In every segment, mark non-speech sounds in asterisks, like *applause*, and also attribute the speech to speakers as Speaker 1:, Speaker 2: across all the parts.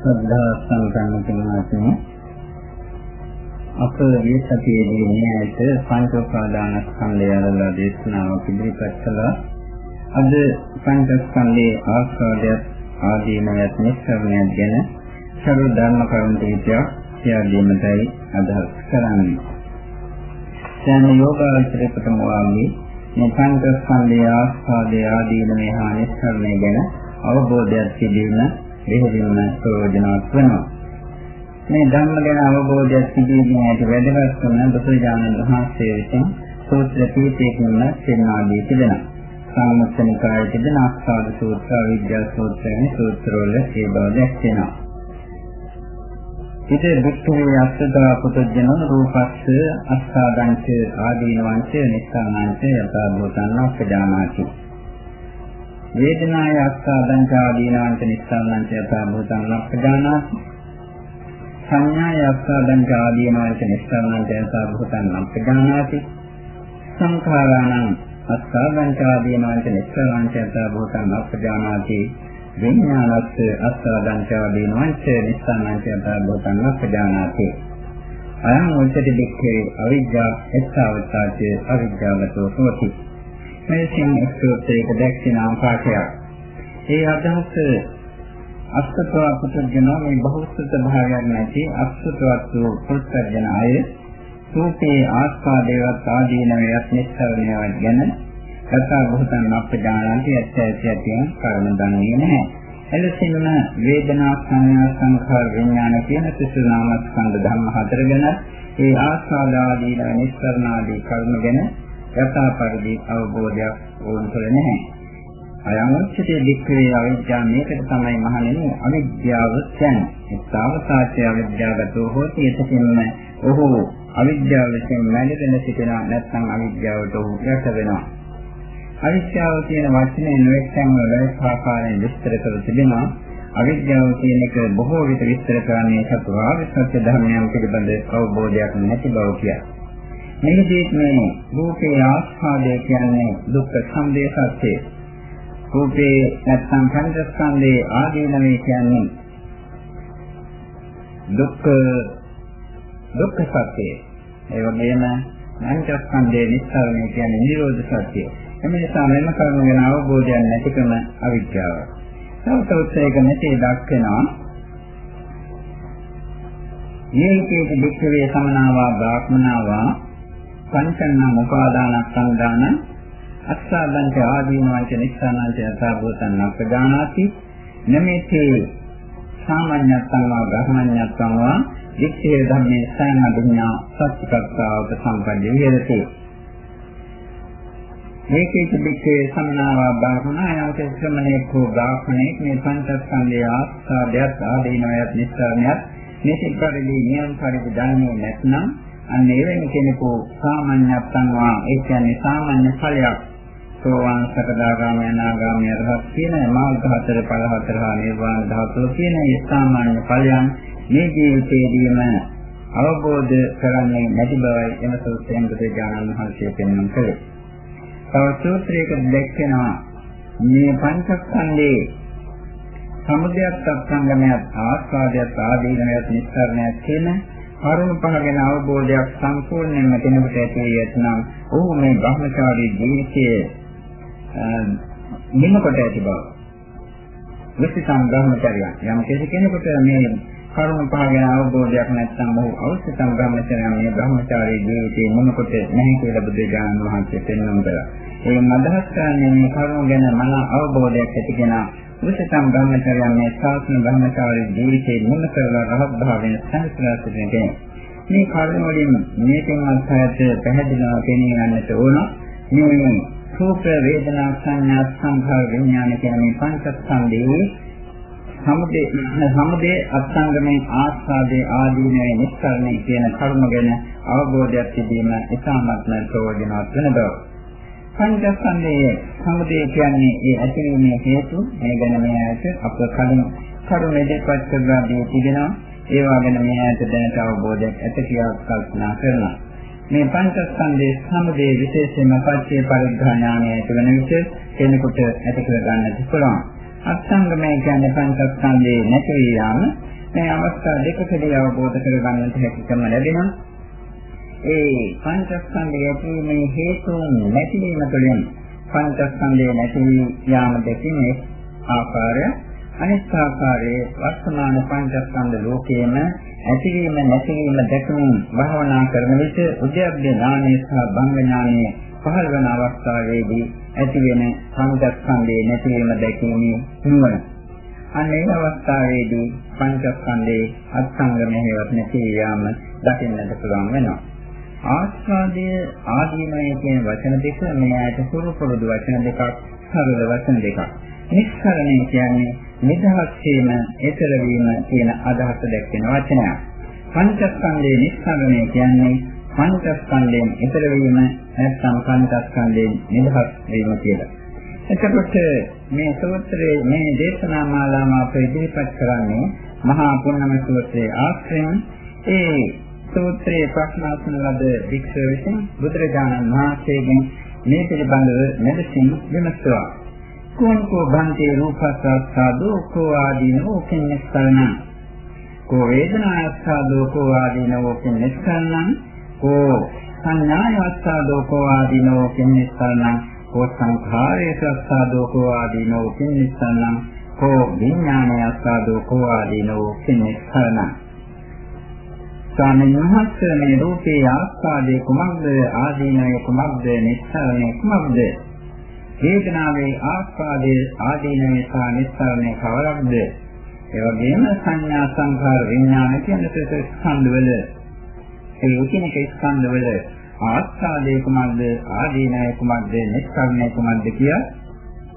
Speaker 1: ශ්‍රද්ධා සම්පන්න කෙනාටම අප මේ සතියේදී න්යායට පංච උපාදාන ස්කන්ධය අරලා දේශනාවක් ඉදිරිපත් කළා. අද පංචස්කන්ධයේ ආස්වාදයක් ආදීනවත් නිස්සරණයක් ගැන සරු ධර්ම කරුණු දෙකක් කියදීමටයි අදහස් කරන්නේ. දැන් යෝගාචරයකටම වාගේ මේ පංචස්කන්ධයේ ආස්වාදයේ ආදීනමේ හා නිස්සරණය ගැන අවබෝධයක් තිබීම එහෙදින්ම ප්‍රයෝජනවත් වෙනවා. මේ ධර්ම ගැන අවබෝධයක් තිබීමේ ඇති වැදගත් කරන බුදුජානක වහන්සේ විසින් සූත්‍ර කීපයකින් පෙන්වා දී තිබෙනවා. සාමස්තනිකායේ තිබෙන ආස්වාද සූත්‍ර, විද්‍යා සූත්‍ර වැනි සූත්‍රවල ඒ බව දැක්වෙනවා. ඉතින් බුද්ධේ අස්සදා පුතජන රූපස්ස අස්සාදංච ආදීනවංච නිස්සානංච යථාභූතං අපජානාති. වේදනාය අස්සාදංච ආදීනවංච නිස්සානංච යථාභූතං අපජානාති. සංඥාය අස්සාදං ආදීනවන්ත නිස්සාරණං ජනතා භූතං අප්‍රඥානාති සංඛාරාණං අස්සාදං ආදීනවන්ත නිස්සාරණං ජනතා භූතං අප්‍රඥානාති විඥානස්ස අස්සාදං ආදීනවන්ත නිස්සාරණං ජනතා භූතං අප්‍රඥානාති අයං උච්චති දික්ඛේ අවිජ්ජා එස්සවතාචේ අවිජ්ජාවතෝ හෝති මේ සිං එක්කෝතේක දැක්ෂිනා පාඨයක් ඒ අදහස අස්සතව පුතර්ජන මේ බහුසුත භාවයක් නැති අස්සතවත් වූ පුතර්ජන අය සූපේ ආස්වාදේවත් ආදීනවයත් නිස්සරණයවත් ගැන කතා බහුතන් අප්‍රජානන්ති ඇත්තැසියතියන් කර්ම දන්නේ නැහැ. එලෙසින්ම වේදනා සංඥා සංඛාර විඥාන කියන සිසු නාමස්කන්ධ ධර්ම හතර ගැන ඒ ආස්වාද ආදී නිස්සරණ ආදී කර්ම ගැන යථා පරිදි අවබෝධයක් වුණුතල නැහැ. අයංචිතේ දික්ඛේ අවිද්‍යාව මේකට තමයි මහණෙනි අවිද්‍යාව කියන්නේ. සාවසාචය අවිද්‍යාවතෝ හෝති එතකින්ම ඔහු අවිද්‍යාව විසින් මැඩෙන සිටිනා නැත්නම් අවිද්‍යාවට ඔහු යට වෙනවා. අවිද්‍යාව කියන වචනේ නොඑක්සන් වල ආකාරයෙන් විස්තර කර තිබෙනවා. අවිද්‍යාව කියන එක බොහෝ විට විස්තර කරන්නේ චතුරාර්ය සත්‍ය ධර්මයන් පිළිබඳ අවබෝධයක් නැති බව කියයි. මේකදී මේ රූපේ ආස්වාදය කියන්නේ දුක්ඛ සම්දේ සත්‍යය. රූපේ නැත්නම් පංචස්කන්ධේ ආදීනවේ කියන්නේ දුක්ඛ දුක්ඛ සත්‍යය. ඒ වගේම පංචස්කන්ධේ නිස්සාරණය කියන්නේ නිරෝධ සත්‍යය. එම නිසා මෙන්න කරුණු ගැන අවබෝධයක් නැතිකම අවිද්‍යාව. තවතවත් නැති දක්වනවා. මේකේ දුක්ඛවේ සමනාවා බ්‍රාහ්මනාවා පංචන්න උපාදානස්කන්ධාන අස්සාදන්ත ආදීනවන්ත නිස්සානන්ත යථාභූතං අපජානාති නමේතේ සාමාන්‍යත්තං වා බ්‍රහ්මඤ්ඤත්තං වා විච්ඡේ ධම්මේ සයනදිඥා සත්‍යකත්තාවක සම්පන්නේ විහෙරති. මේකේ තිබෙන්නේ සම්නාවා බ්‍රහ්මණායක ශ්‍රමණේ කෝ බ්‍රාහ්මණේ මේ පංචස්කන්ධය ආස්වාදයක් ආදීනවයත් නිස්සාරණයත් මේ සිද්ධාරදී නියම් පරිදි දන්නේ නැත්නම් අන්න එවැනි කෙනෙකු සාමාන්‍යත්තං වා ඒ කියන්නේ සාමාන්‍ය ඵලයක් සෝවාන් සකදාගාමී අනාගාමී අරහත් කියන මාර්ග හතර ඵල හතර හා නිර්වාණ ධාතුව කියන ඒ සාමාන්‍ය ඵලයන් මේ ජීවිතයේදීම අවබෝධ කරන්නේ නැති බවයි එම සූත්‍රයෙන් බුදුජානක මහසී පෙන්වන කලේ. තව සූත්‍රයක දැක්වෙනවා මේ පංචස්කන්ධේ සමුදයක් සංගමයක් ආස්වාදයක් ආදීනයක් නිස්සාරණයක් කියන කරුණ පහ ගැන අවබෝධයක් සම්පූර්ණයෙන්ම කෙනෙකුට ඇති වෙනවා. ඔහු මේ බ්‍රහ්මචාරී ජීවිතයේ නිම කොට ඇති බව. විසිතම් බ්‍රහ්මචර්යය. යම් කෙනෙකුට මේ කරුණ පහ ගැන අවබෝධයක් නැත්නම් ඔහු අවශ්‍යතම් බ්‍රහ්මචර්යය මේ බ්‍රහ්මචාරී ජීවිතේ නිම කොට නැහැ කියලා බුදුජානක වහන්සේ පෙන්වන්න කළා. ඒකම අදහස් කරන්නේ මේ කරුණ ගැන මන අවබෝධයක් ඇති කෙනා විසිතම් බ්‍රහ්මචර්යය මේ ශාස්ත්‍ර බ්‍රහ්මචාරී ජීවිතේ නිම කරලා රහත් භාවයෙන් සංස්කාර සිටින මේ කරුණ වලින් මේකෙන් අත්හැට පැහැදිලිව පෙනී ගන්නට ඕන. මේ රූප වේදනා සංඥා සංඛාර විඥාන කියන මේ පංචස්කන්ධයේ සමුදේ සමුදේ අත්ංගමේ ආස්වාදේ ආදීනවේ නිස්සාරණය කියන කර්ම ගැන අවබෝධයක් තිබීම ඉතාමත්ම ප්‍රයෝජනවත් වෙන බව. පංචස්කන්ධයේ සමුදේ කියන්නේ ඒ ඇතිවීමේ හේතු මේ ගැන මේ ඇයට අප කලින් කරුණ දෙකපත් කරලා දී තිබෙනවා. ඒවා ගැන මේ ඇයට දැනට අවබෝධයක් ඇති කියලා කල්පනා කරනවා. මේ පංචස්කන්ධයේ සමුදේ විශේෂයෙන්ම පච්චේ පරිග්‍රහ ඥානය ඇති වෙන විට කෙනෙකුට ඇති කර ගන්නට පුළුවන්. අත්ංගමය කියන්නේ පංචස්කන්ධේ නැති යාම මේ අවස්ථා දෙකකදී අවබෝධ කරගන්නට හැකියාව ලැබෙනවා. ඒ පංචස්කන්ධය ඇතිවීමේ හේතුන් නැතිවීම තුළින් පංචස්කන්ධය නැති යාම දෙකේ ආකාරය අනිත් ආකාරයේ වර්තමාන පංචස්කන්ධ ලෝකයේම ඇතිවීම නැතිවීම දැකමින් භාවනා කරන විට උද්‍යප්පේ ඥානය සහ භංග ඥානය පහළ වන අවස්ථාවේදී ඇතිවෙන පංචස්කන්ධයේ නැතිවීම දැකීමේ නුවණ. අනේ අවස්ථාවේදී පංචස්කන්ධයේ අත්ංගමෙහිවත් නැති යාම දකින්නට පුළුවන් වෙනවා. ආස්වාදයේ ආදීනය කියන වචන දෙක මේ ඇයට පුරු පුරුදු වචන දෙකක් සරල වචන දෙකක්. නිස්සරණය කියන්නේ නිදහස් වීම, ඊතර වීම කියන අදහස දැක්වෙන වචනයක්. පංචස්කන්ධයේ නිස්සරණය කියන්නේ පංචස්කන්ධයෙන් ඊතර වීම නැත්නම් පංචස්කන්ධයෙන් නිදහස් වීම කියලා. එතකොට මේ සූත්‍රයේ මේ දේශනා මාලාව අප ඉදිරිපත් කරන්නේ මහා පුන්නම සූත්‍රයේ ආශ්‍රයෙන් ඒ සූත්‍රයේ ප්‍රශ්නාසන ලද වික්ෂය විසින් බුදුරජාණන් වහන්සේගෙන් මේ පිළිබඳව මෙලෙසින් විමසුවා. කෝන්කෝ බන්තේ රූපස්සාදෝ කෝ ආදීනෝ කින්නස්සරණ කෝ වේදනාස්සාදෝ කෝ ආදීනෝ කින්නස්සරණ කෝ සංඥායස්සාදෝ කෝ ආදීනෝ කින්නස්සරණ කෝ සංඛාරේසස්සාදෝ කෝ ආදීනෝ කින්නස්සරණ කෝ විඥානයස්සාදෝ කෝ ආදීනෝ කින්නස්සරණ ස්වාමීන් වහන්සේ මේ රූපේ ආස්වාදයේ කුමක්ද? ආදීනවේ කුමක්ද? නිස්සාරණේ කුමක්ද? වේදනාවේ ආස්වාදයේ ආදීනවේ සහ නිස්සාරණේ කවරක්ද? ඒ වගේම සංඥා සංඛාර විඥාන කියන ස්කන්ධවල ඒ උකිනක ස්කන්ධවල ආස්වාදයේ කුමක්ද? ආදීනවේ කුමක්ද? නිස්සාරණේ කුමක්ද කිය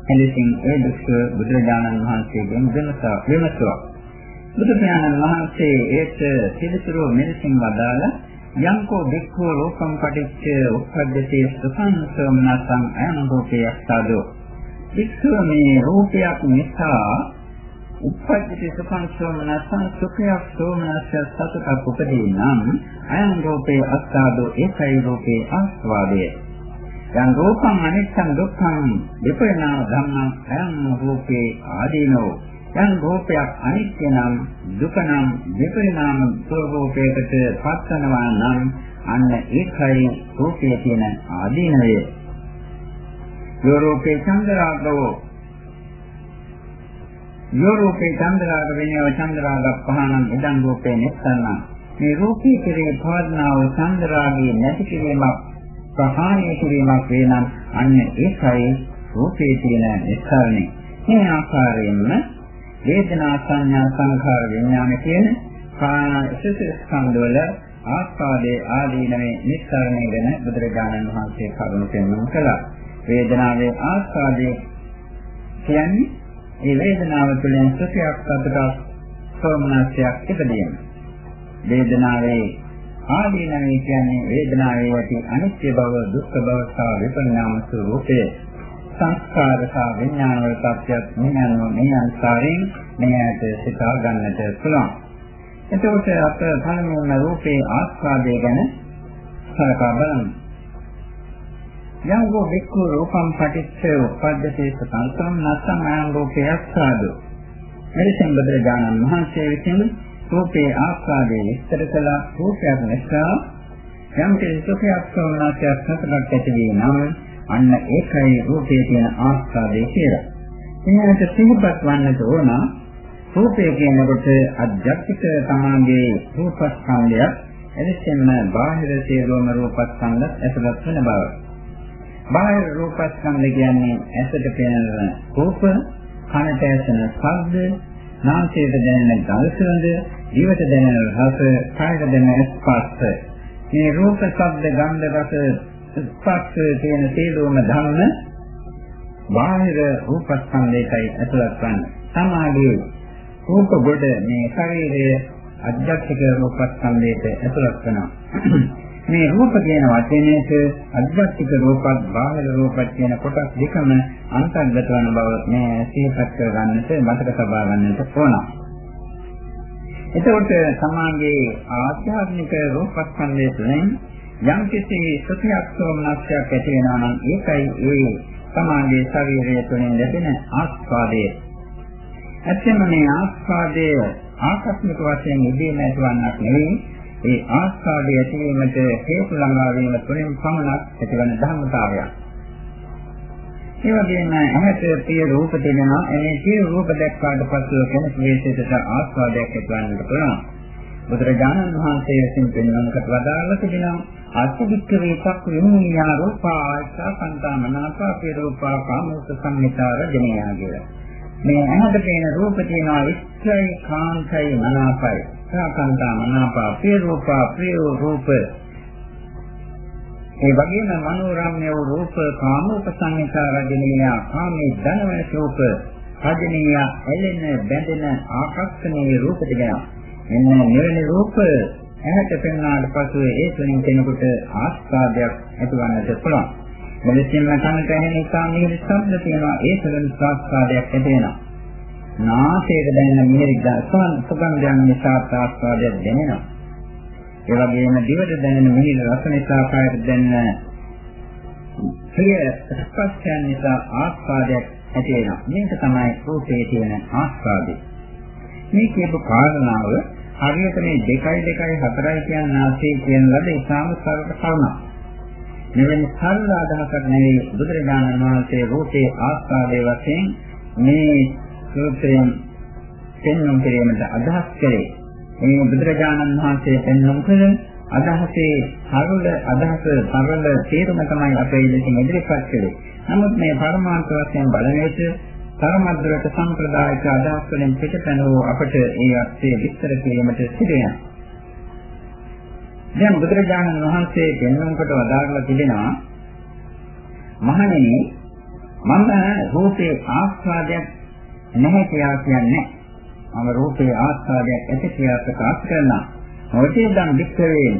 Speaker 1: එලෙසින් ඒ දුක්ඛ බුදුරජාණන් වහන්සේගෙන් විමසුවා. බුදු පියාණන් වහන්සේ ඒත් පිළිතුරු මෙලෙසින් වදාලා යංකෝ වික්ඛෝ රූපං පටිච්ච උප්පද්දති සුඛං සෝමනසං අයනෝපේ අස්සදෝ වික්ඛෝ මේ රූපයක් නිසා උප්පද්දති සුඛං සෝමනසං සුඛයක් සෝමනස්ස සතුටක් උපදී නම් අයනෝපේ අස්සදෝ ඒකයි රූපේ ආස්වාදය. යං රූපං අනිච්චං දුක්ඛං විපරිණාම ධම්මං අයං රූපේ ආදීනෝ. යම් රූපයක් අනිත්‍ය නම් දුක නම් විපරිණාම ස්වરૂපයකට පත්වනවා නම් අන්න ඒකයි රූපයේ තියෙන ආදීනවය. යෝරෝපේ චන්ද්‍රාගෝ යෝරෝපේ චන්ද්‍රාග වෙනව චන්ද්‍රාග පහනම් ඉදන් රූපේ නිස්සන්න. මේ රූපී කෙරේ භාවනාව චන්ද්‍රාගේ නැති කිරීමක් ප්‍රහාණය කිරීමක් වෙනම් අන්න ඒකයි රූපේ තියෙන නිස්සාරණය. මේ ආකාරයෙන්ම වේදනා සංඥා සංඛාර විඥාන කියන කායසිත ස්කන්ධවල ආස්වාදයේ ආදීනවේ නිස්සාරණය ගැන බුදුරජාණන් වහන්සේ කරුණු පෙන්වන්න කළා. වේදනාවේ ආස්වාදයේ කියන්නේ ඒ වේදනාව තුළින් සුඛයක් සතුටක් සෝමනස්යක් ඉපදීම. වේදනාවේ ආදීනවේ කියන්නේ වේදනාවේ ඇති අනිත්‍ය බව, දුක්ඛ බව සහ විපරිණාම ස්වરૂපය. සංස්කාර සහ විඥාන වල තත්ත්වයක් මෙයන්ව මේ අන්සාරයෙන් මෙයට සිතා ගන්නට පුළුවන්. එතකොට අප පළමුවම රූපේ ආස්වාදය ගැන සලකා බලමු. යංගෝ වික්ඛු රූපම් පටිච්ච උපද්දසේ සංසම් නැත්නම් අයං රූපේ ආස්වාදෝ. මෙලෙසින් බුදුරජාණන් වහන්සේ විසින් රූපේ ආස්වාදයේ විස්තර කළ රූපයක් නිසා යම් කිසි සුඛයක් සෝමනසයක් සතුටක් ඇති වී නම් අන්න ඒකයි රූපයේ තියෙන ආස්වාදය කියලා. ඊළඟට සිහිපත් වන්නට ඕන රූපය කියනකොට අධ්‍යාත්මික තමාගේ රූපස්කන්ධය එලෙසින්ම බාහිර සියලුම රූපස්කන්ධ ඇතුළත් වෙන බව. බාහිර රූපස්කන්ධ කියන්නේ ඇසට පෙනෙන රූප, කනට ඇසෙන ශබ්ද, නාසයට දැනෙන ගඳ සුවඳ, දිවට දැනෙන රස, කායට දැනෙන ස්පර්ශ. මේ රූප, ශබ්ද, ගන්ධ, රස ස්පර්ශ කියන සියලුම ධර්ම බාහිර රූපස්කන්ධයටයි ඇතුළත් වන්නේ. සමාගයේ රූප කොට මේ ශරීරයේ අධ්‍යාත්මික රූපස්කන්ධයට ඇතුළත් වෙනවා. *clears throat* මේ රූප කියන වචනයේට අධ්‍යාත්මික රූපත් බාහිර රූපත් කියන කොටස් දෙකම අන්තර්ගත වන බව මේ සිහිපත් කරගන්නට මතක තබා ගන්නට ඕන. එතකොට සමාගයේ ආධ්‍යාත්මික රූපස්කන්ධය තුළින් යම් කිසි සුඛයක් සෝමනස්යක් ඇති වෙනවා නම් ඒකයි ඒ සමාගයේ ශරීරය තුළින් ලැබෙන ආස්වාදය. ඇත්තම මේ ආස්වාදයේ ආකස්මික වශයෙන් ඉදීම ඇතිවන්නක් නෙවෙයි ඒ ආස්වාදයේ ඇතිවීමට හේතු ළඟා වීම තුළින් පමණක් ඇතිවන ධර්මතාවයක්. ඒ වගේම ඇහැට පිය රූප දෙනවා එනේ පිය රූප දැක්කාට පසු කෙනෙකු විශේෂයට ආස්වාදයක් ඇතිවන්නට පුළුවන්. බුදුරජාණන් වහන්සේ විසින් පෙන්වන්නට වදාළා තිබෙනවා අසුභික්කවේ චක්ඛුඤ්ඤා රූපා ආයසා කන්තාමනාපා පිරූපා කාමෝස සංහිතාර ජනයා කියලා. මේ ඇහැට පේන රූප තියෙනවා ඉස්සයි කාන්තයි මනාපයි. සාකන්තා මනාපා පිරූපා ප්‍රිය රූප ඒ වගේම මනෝරම්‍ය වූ රූප කාමෝප සංහිතාර ජනයා කාමේ ධනවන රූප රජනීය ඇලෙන බැඳෙන ආකර්ෂණීය රූප දෙකනවා. මෙන්න මෙවැනි රූප ඇහැට පෙන්වනාට පසු ඒ තුලින් කෙනෙකුට ආස්වාදයක් ඇතිවන්නට පුළුවන්. මෙලෙසින්ම කනට ඇහෙන නිසා මිහිරි ශබ්ද තියෙනවා ඒ තුළින් ආස්වාදයක් ඇති වෙනවා. නාසයට දැනෙන මිහිරි සුගන්ධයන් නිසා ආස්වාදයක් දැනෙනවා. ඒ වගේම දිවට දැනෙන මිහිරි රස නිසා කායට දැනෙන ප්‍රිය ස්පර්ශයන් නිසා ආස්වාදයක් ඇති වෙනවා. මේක තමයි රූපයේ තියෙන ආස්වාදය. මේ කියපු කාරණාව හරියට මේ 2 2 4යි කියන ආසේ කියන ලද ඉතාම සරල කරුණක්. මෙවැනි සරල අදහසක් නෙවෙයි බුදුරජාණන් වහන්සේ රූපේ ආස්වාදයේ වශයෙන් මේ සූත්‍රයෙන් පෙන්වන කිරීමට අදහස් කළේ. මේ බුදුරජාණන් වහන්සේ පෙන්වන කල අදහසේ සරල අදහස සරල තේරුම තමයි අපේ ඉදිරියෙන් ඉදිරිපත් කළේ. නමුත් මේ පරමාර්ථ වශයෙන් බලන විට තරමද්දරට සම්ප්‍රදායික අදහස් වලින් පිටපැන වූ අපට ඒ අර්ථය විස්තර කිරීමට සිදු වෙනවා. දැන් බුදුරජාණන් වහන්සේ දෙන්නම්කට වදාරලා තිබෙනවා මහණෙනි මම රූපේ ආස්වාදයක් නැහැ කියලා කියන්නේ මම රූපේ ආස්වාදයක් ඇති කියලා ප්‍රකාශ කරනවා. මොකදනම් වික්‍රේ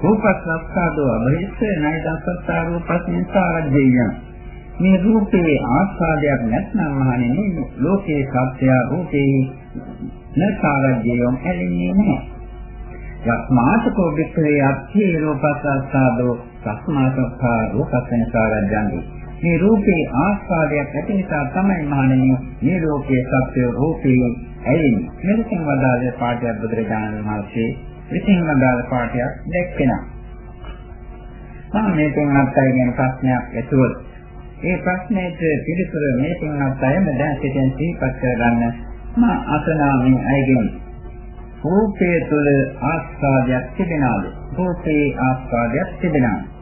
Speaker 1: රූපස්සස්සාදෝ අභිෂ්ඨ නයිදස්සස්සා රූපස්මින් සාරජ්‍යය මේ රූපේ ආස්වාදයක් නැත්නම් මහණෙනි ලෝකේ සත්‍ය රූපේ නකාරජ්‍යයන් ඇලෙන්නේ නැහැ. යස්මාතකෝ වික්‍රේ අත්ථේ රූපසස්සාදෝ සස්මාතකා රූපසංසාරජ්‍යංගි. මේ රූපේ ආස්වාදයක් ඇති නිසා තමයි මහණෙනි මේ ලෝකයේ සත්‍ය රූපේ ඇලෙන්නේ. මෙලෙසින් වදාළ පාඨයක් බුදුරජාණන් වහන්සේ විසින් වදාළ පාඨයක් දැක්කෙනා. මම මේකෙන් අත්යි කියන ප්‍රශ්නයක් ඇසුවොත් ඒ ප්‍රශ්නෙට පිළිතුර මේ තුනක් අයම දැන් සිටින් සිහිපත් කරගන්න මා අසනාමින් අයගෙන රූපයේ තුල ආස්වාදයක් තිබෙනවද රූපේ ආස්වාදයක් තිබෙනවද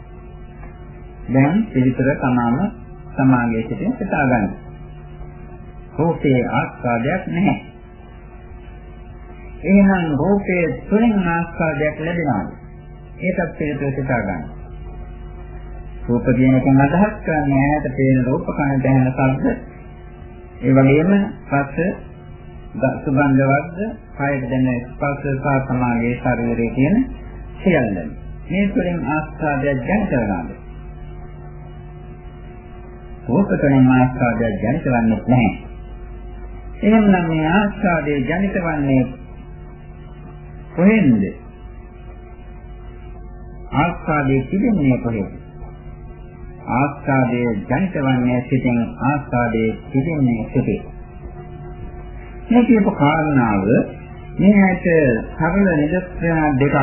Speaker 1: දැන් පිළිතුර තමාම සමාගයේ සිටින් සිතා ගන්න. රූපේ ආස්වාදයක් නැහැ. එහෙනම් රූපයේ තුලින් ආස්වාදයක් ලැබෙනවද? ඒකත් පිළිතුර සිතා ගන්න. රූප කියන එකෙන් අදහස් කරන්නේ ඈත පේන රූප කන දැනෙන ශබ්ද. ඒ වගේම රස සුගන්ධ වර්ග කායයට දැනෙන ස්පර්ශ සහ සමාගයේ ශරීරයේ කියන සියල්ලම. මේ තුළින් ආස්වාදයක් ජනිත වෙනවා රූප තුළින් ආස්වාදයක් ජනිත වන්නේ නැහැ. එහෙනම් මේ ආස්වාදයේ ජනිත වන්නේ කොහෙන්ද? ආස්වාදයේ තිබෙන්නේ කොහෙද? ආස්වාදයේ ජනිත වන්නේ සිටින් ආස්වාදයේ තිබෙන්නේ සිටි. මේ කියපු කාරණාව මේකට සරල නිදර්ශන දෙකක්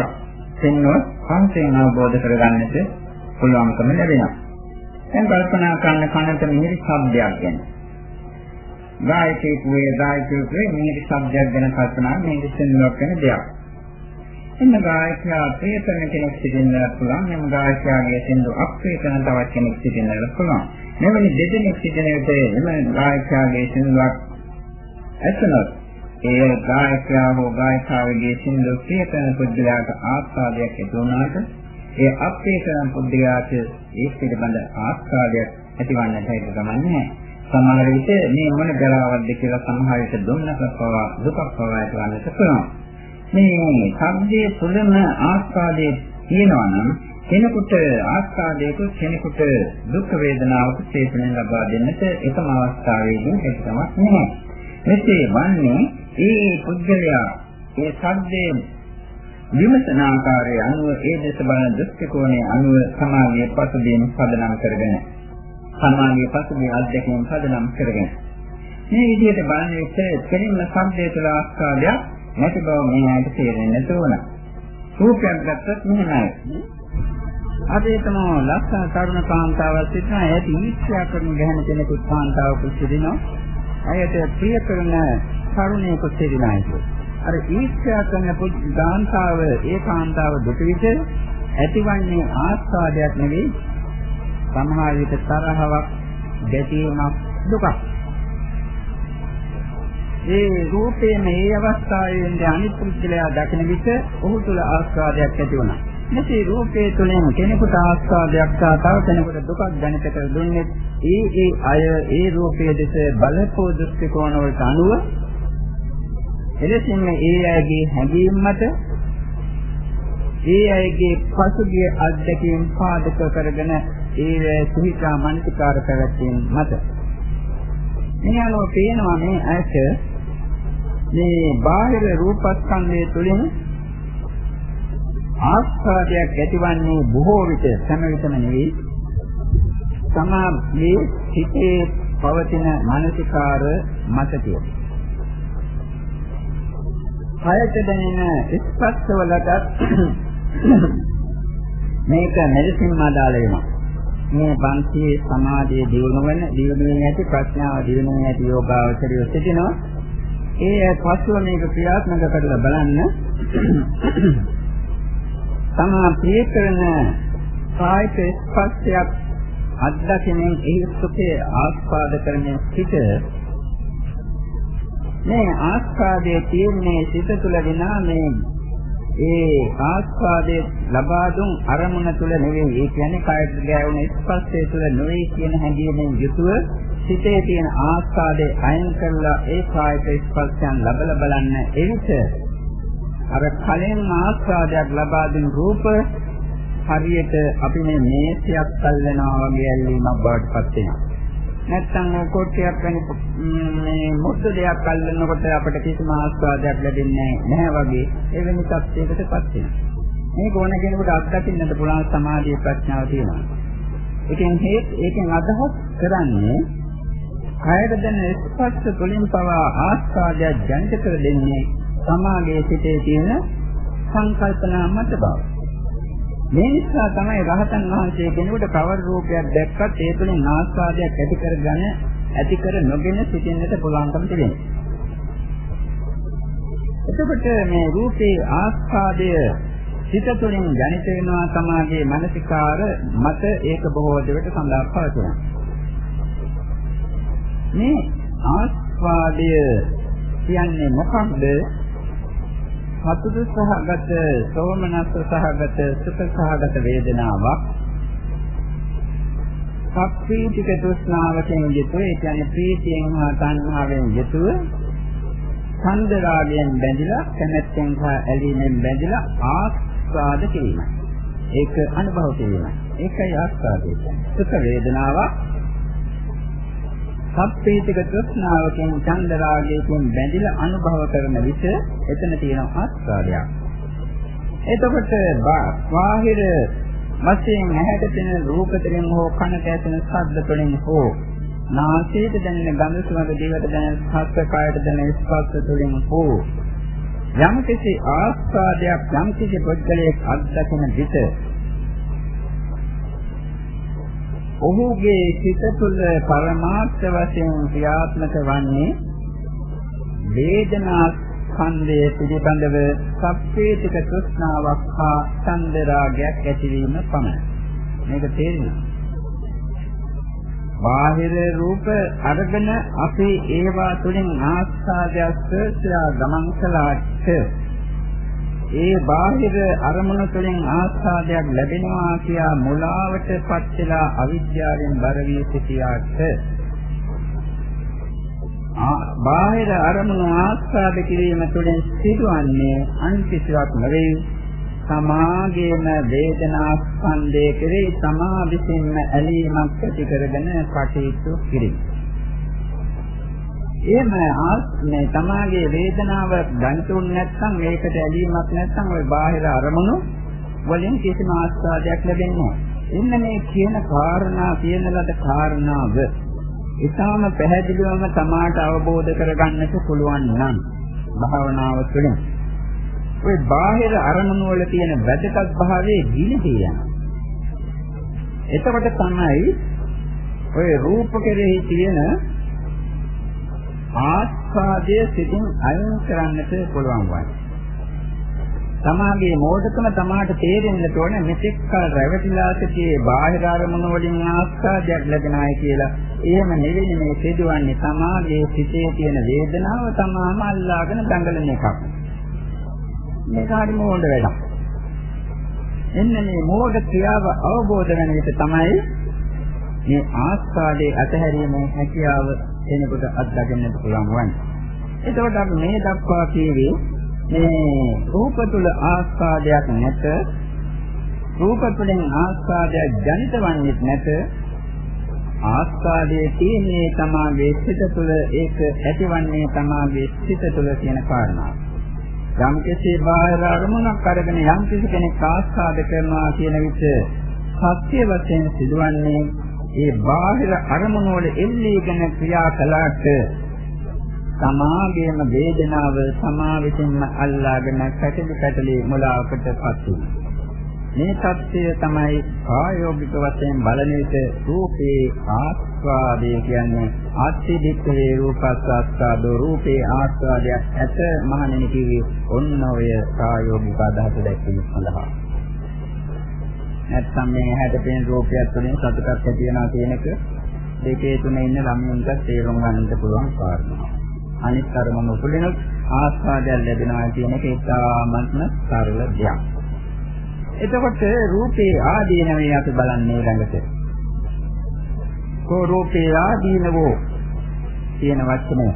Speaker 1: දෙන්නොත් පන්සෙන් අවබෝධ කරගන්නට පුළුවන්කම ලැබෙනවා. දැන් කල්පනා කරන කනට මිහිරි ශබ්දයක් ගැන. ගායකයෙකුගේ ගායකයෙකුගේ මිහිරි ශබ්දයක් ගැන කල්පනා මේ දෙන්නුවක් වෙන දෙයක්. එන්න ගායකයා ප්‍රේතන කෙනෙක් සිටින්නත් පුළුවන්. මෙම ගායකයාගේ සින්දු අප්‍රේතන තවත් කෙනෙක් සිටින්නත් පුළුවන්. මෙවැනි දෙදෙනෙක් සිටින විට එම ගායකයාගේ සින්දුවක් ඇතනොත් ඒ ගායකයා හෝ ගායිකාවගේ සින්දු ප්‍රේතන පුද්ගලයාට ආස්වාදයක් ඇති වුණාට ඒ අප්‍රේතන පුද්ගලයාට ඒ පිළිබඳ ආස්වාදයක් ඇතිවන්නට ඒක ගමන්නේ සමහර විට මේ මොන දරාවක්ද කියලා සමහර විට දුන්නක පවා දුකක් පවා ඇතිවන්නට පුළුවන්. මේ සබ්දයේ තුළම ආස්වාදයේ තියෙනවා නම් කෙනෙකුට ආස්වාදයක කෙනෙකුට දුක් වේදනාවක් චේතන ලබා දෙන්නට එකම අවස්ථාවේදී හැකියාවක් නැහැ. මෙසේ වන්නේ ඒ පුද්ගලයා ඒ සබ්දයේ විමසන ආකාරයේ අනුව ඒ දෙස බලන දෘෂ්ටි කෝණයේ අනුව සමාගයේ පසුබිම් පදනම් කරගෙන සමාගයේ පසුබිම් අධ්‍යක්ෂණය පදනම් කරගෙන මේ විදිහට බලන විට කෙලින්ම සම්දේ තුළ ආස්වාදයක් නැති බව මේ ආයත තේරෙන්න ඕන. රූපයක් ගත්තත් මෙහෙමයි. අදේතම ලක්ෂණ තරුණ කාන්තාවක් සිටිනා ඇති ඊර්ෂ්‍යා කරන ගැහණ කෙනෙකුත් කාන්තාවක සිටිනවා. ඇයට ප්‍රිය කරන තරුණයෙකු සිටිනා අර ඊර්ෂ්‍යා කරන කාන්තාව ඒ කාන්තාව දුක විට ඇතිවන්නේ ආස්වාදයක් නෙවෙයි සමහර විට තරහවක් ගැටීමක් දුකක්. ඒ රූපයේ මේ අවස්ථාවේ අනිත් පුද්ගලයා දකින විට ඔහු තුල ආස්වාදයක් ඇති වුණා. මෙසේ රූපයේ තුලින් කෙනෙකුට ආස්වාදයක් සහ තව කෙනෙකුට දුකක් දැනෙත කර දුන්නේ ඒ ඒ අය ඒ රූපයේ දෙස බලපෝ දෘෂ්ටි කෝණ වලට අනුව එලෙසින් ඒ අයගේ හැඟීම් මත ඒ අයගේ පසුගිය අත්දැකීම් පාදක කරගෙන ඒ සුහිතා මනසිකාර පැවැත්වීම මත. මෙයාලෝ පේනවා මේ ඇයට මේ බාහිර රූපස්කන්ධය තුලින් ආස්වාදයක් ඇතිවන්නේ බොහෝ විට සෑම විටම නෙවෙයි සමාගයේ හිතේ පවතින මානසිකාර මතකය. කයට දැනෙන ස්පර්ශවලට මේක මෙලෙසින්ම අදාළ වෙනවා. මේ පන්තියේ සමාධිය දියුණු වෙන දියුණු වෙන ඇති ප්‍රඥාව දියුණු වෙන ඇති යෝගාවචරිය සිටිනවා. ඒ පස්ව මේක ක්‍රියාත්මක කරලා බලන්න තමා ප්‍රිය කරන කායික ස්පර්ශයක් අත්දැකීමෙන් ඒ සුඛේ ආස්වාද කරමින් සිට මේ ආස්වාදයේ තියෙන්නේ සිත තුළ විනා මේ ඒ ආස්වාදයේ ලබා දුන් අරමුණ තුළ නෙවෙයි. ඒ කියන්නේ කායයට ගෑවුන ස්පර්ශය තුළ නෙවෙයි කියන හැඟීමෙන් යුතුව සිතේ තියෙන ආස්වාදයේ අයින් කරලා ඒ කායික ස්පර්ශයන් ලබලා බලන්න එවිට අර කලින් ආස්වාදයක් ලබා දෙන රූප හරියට අපි මේ මේසයක් අල්ලනවා වගේ ඇල්ලීමක් බවට පත් වෙනවා. නැත්තම් කොට්ටියක් වැනි මේ මුද්ද දෙයක් අල්ලනකොට අපිට කිසිම ආස්වාදයක් ලැබෙන්නේ නැහැ වගේ ඒ වෙනි තත්යකටපත් වෙනවා. මේක ඕන කෙනෙකුට අත්දකින්නට පුළුවන් සමාධිය ප්‍රඥාව තියෙනවා. ඒකෙන් හේත් ඒකෙන් අදහස් කරන්නේ කයද දැන ස්පර්ශ තුළින් පවා ආස්වාදයක් ජනිත කර දෙන්නේ සමාගයේ සිටේ තියෙන සංකල්පනා මත බව. මේ නිසා තමයි රහතන් වහන්සේ කෙනෙකුට කවර රූපයක් දැක්කත් ඒ තුළින් ආස්වාදයක් ඇති කරගන්න ඇති කර නොගෙන සිටින්නට පුළුවන්කම තිබෙනවා. එතකොට මේ රූපේ ආස්වාදය සිත තුළින් ජනිත වෙනවා සමාගයේ මානසිකාර මත ඒක බොහෝ දෙවට සඳහන් පවතිනවා. මේ ආස්වාදය කියන්නේ මොකක්ද? සතුට සහගත සෝමනස්ස සහගත සුඛ සහගත වේදනාවක් සක්‍රීතික තෘෂ්ණාවකින් යුතුව ඒ කියන්නේ ප්‍රීතියෙන් හා තණ්හාවෙන් යුතුව ඡන්ද රාගයෙන් බැඳිලා කැමැත්තෙන් හා ඇලීමෙන් බැඳිලා ආස්වාද කිරීමයි. ඒක අනුභව කිරීමයි. ඒකයි ආස්වාදය කියන්නේ. සුඛ වේදනාවක් සත්පීතික තෘෂ්ණාවකින් ඡන්ද රාගයෙන් බැඳිලා අනුභව කරන විට එතන තියෙන ආස්වාදයක්. එතකොට බාහිර වශයෙන් ඇහැට පෙනෙන රූප තුළින් හෝ කනට ඇසෙන ශබ්ද තුළින් හෝ නාසයට දැනෙන ගඳ සුවඳ දිවට දැනෙන ස්පර්ශ කායට දැනෙන ස්පර්ශ තුළින් හෝ යම්කිසි ආස්වාදයක් යම්කිසි පුද්ගලයෙක් අත්දකින විට ඔහුගේ සිත තුළ පරමාර්ථ වශයෙන් ක්‍රියාත්මක වන්නේ වේදනා ස්කන්ධය පිළිබඳව සත්‍යීතික තෘෂ්ණාවක් හා චන්දරාගයක් ඇතිවීම පමණයි. මේක තේරෙනවා. බාහිර රූප අරගෙන අපි ඒවා තුළින් ආස්වාදයක් සත්‍ය ගමන් කළාට ඒ බාහිර අරමුණු තුළින් ආස්වාදයක් ලැබෙනවා කියා මුලාවට පත් වෙලා අවිද්‍යාවෙන් බර වී සිටියාට. බාහිර අරමුණු ආස්වාද කිරීම තුළින් සිදුවන්නේ අන්තිසියක් නෙවෙයි සමාගයේම වේදනා ස්කන්ධයේ කෙරෙහි සමා විසින්ම ඇලීමක් ඇති කරගෙන කටයුතු කිරීම. එහෙම මේ තමාගේ වේදනාව ගන්තුන් නැත්නම් මේකට ඇලීමක් නැත්නම් ওই බාහිර අරමුණු වලින් කිසිම ආස්වාදයක් ලැබෙන්නේ නැහැ. එන්න මේ කියන කාරණා කියන ලද කාරණාව ඊටාම පැහැදිලිවම තමාට අවබෝධ කරගන්නට පුළුවන් නම් භාවනාව තුළින් ওই බාහිර අරමුණු වල තියෙන වැදගත් භාවයේ දිලිදී යනවා. එතකොට තමයි ඔය රූප කෙරෙහි තියෙන ආස්වාදයේ සිටින් අයින් කරන්නට පුළුවන් වන්නේ. තමාගේ මෝඩකම තමාට තේරෙන්න ඕනේ මෙතෙක් කල රැවටිලා සිටියේ බාහිර අරමුණු වලින් ආස්වාදයක් ලැබෙනායි කියලා. එහෙම නෙවෙයි මේ සිදුවන්නේ තමාගේ සිතේ තියෙන වේදනාව තමාම අල්ලාගෙන දඟලන එකක්. මේක හරි මෝඩ වැඩක්. එන්න මේ මෝඩ ක්‍රියාව අවබෝධ වෙන විට තමයි මේ ආස්වාදයේ අතහැරීමේ හැකියාව එනකොට අත්දකින්නට පුළුවන් වන්නේ. එතකොට අපි මේ දක්වා කියවේ මේ රූප තුල ආස්වාදයක් නැත රූප තුලින් ආස්වාදයක් ජනිත වන්නේ නැත ආස්වාදයේ තියෙන්නේ තමාගේ සිත තුළ ඒක ඇතිවන්නේ තමාගේ සිත තුළ කියන කාරණාව. යම් කිසි බාහිර අරමුණක් අරගෙන යම් කිසි කෙනෙක් ආස්වාද කරනවා කියන විට සත්‍ය වශයෙන් සිදුවන්නේ ඒ බාහිර අරමුණ වල එල්ලීගෙන ක්‍රියා කළාට සමාගයේම වේදනාව සමා විසින්ම අල්ලාගෙන පැටලි පැටලි මුලාවකටපත් වෙනවා. මේ தත්ත්වය තමයි ආයෝගික වශයෙන් බලන විට රූපේ ආස්වාදය කියන්නේ ආත්‍තිදික්කේ රූපස්සාස්වාද රූපේ ආස්වාදයක් ඇත මහණෙනි කිව්වේ ඔන්න ඔය ආයෝගික අදහස දැක්වීම සඳහා. නැත්නම් මේ හැට පෙනෙන රූපයක් තුළින් සතුටක් ඇති වෙනවා කියන එක දෙකේ තුනේ ඉන්න ළමයින්ට තේරුම් ගන්නට පුළුවන් කාරණාවක්. අනිත් අරමුණු තුළිනුත් ආස්වාදයක් ලැබෙනවා කියන එක ඉතාමත්ම සරල දෙයක්. එතකොට රූපේ ආදීනවේ අපි බලන්නේ ළඟට. කෝ රූපේ ආදීනවෝ කියන වචනේ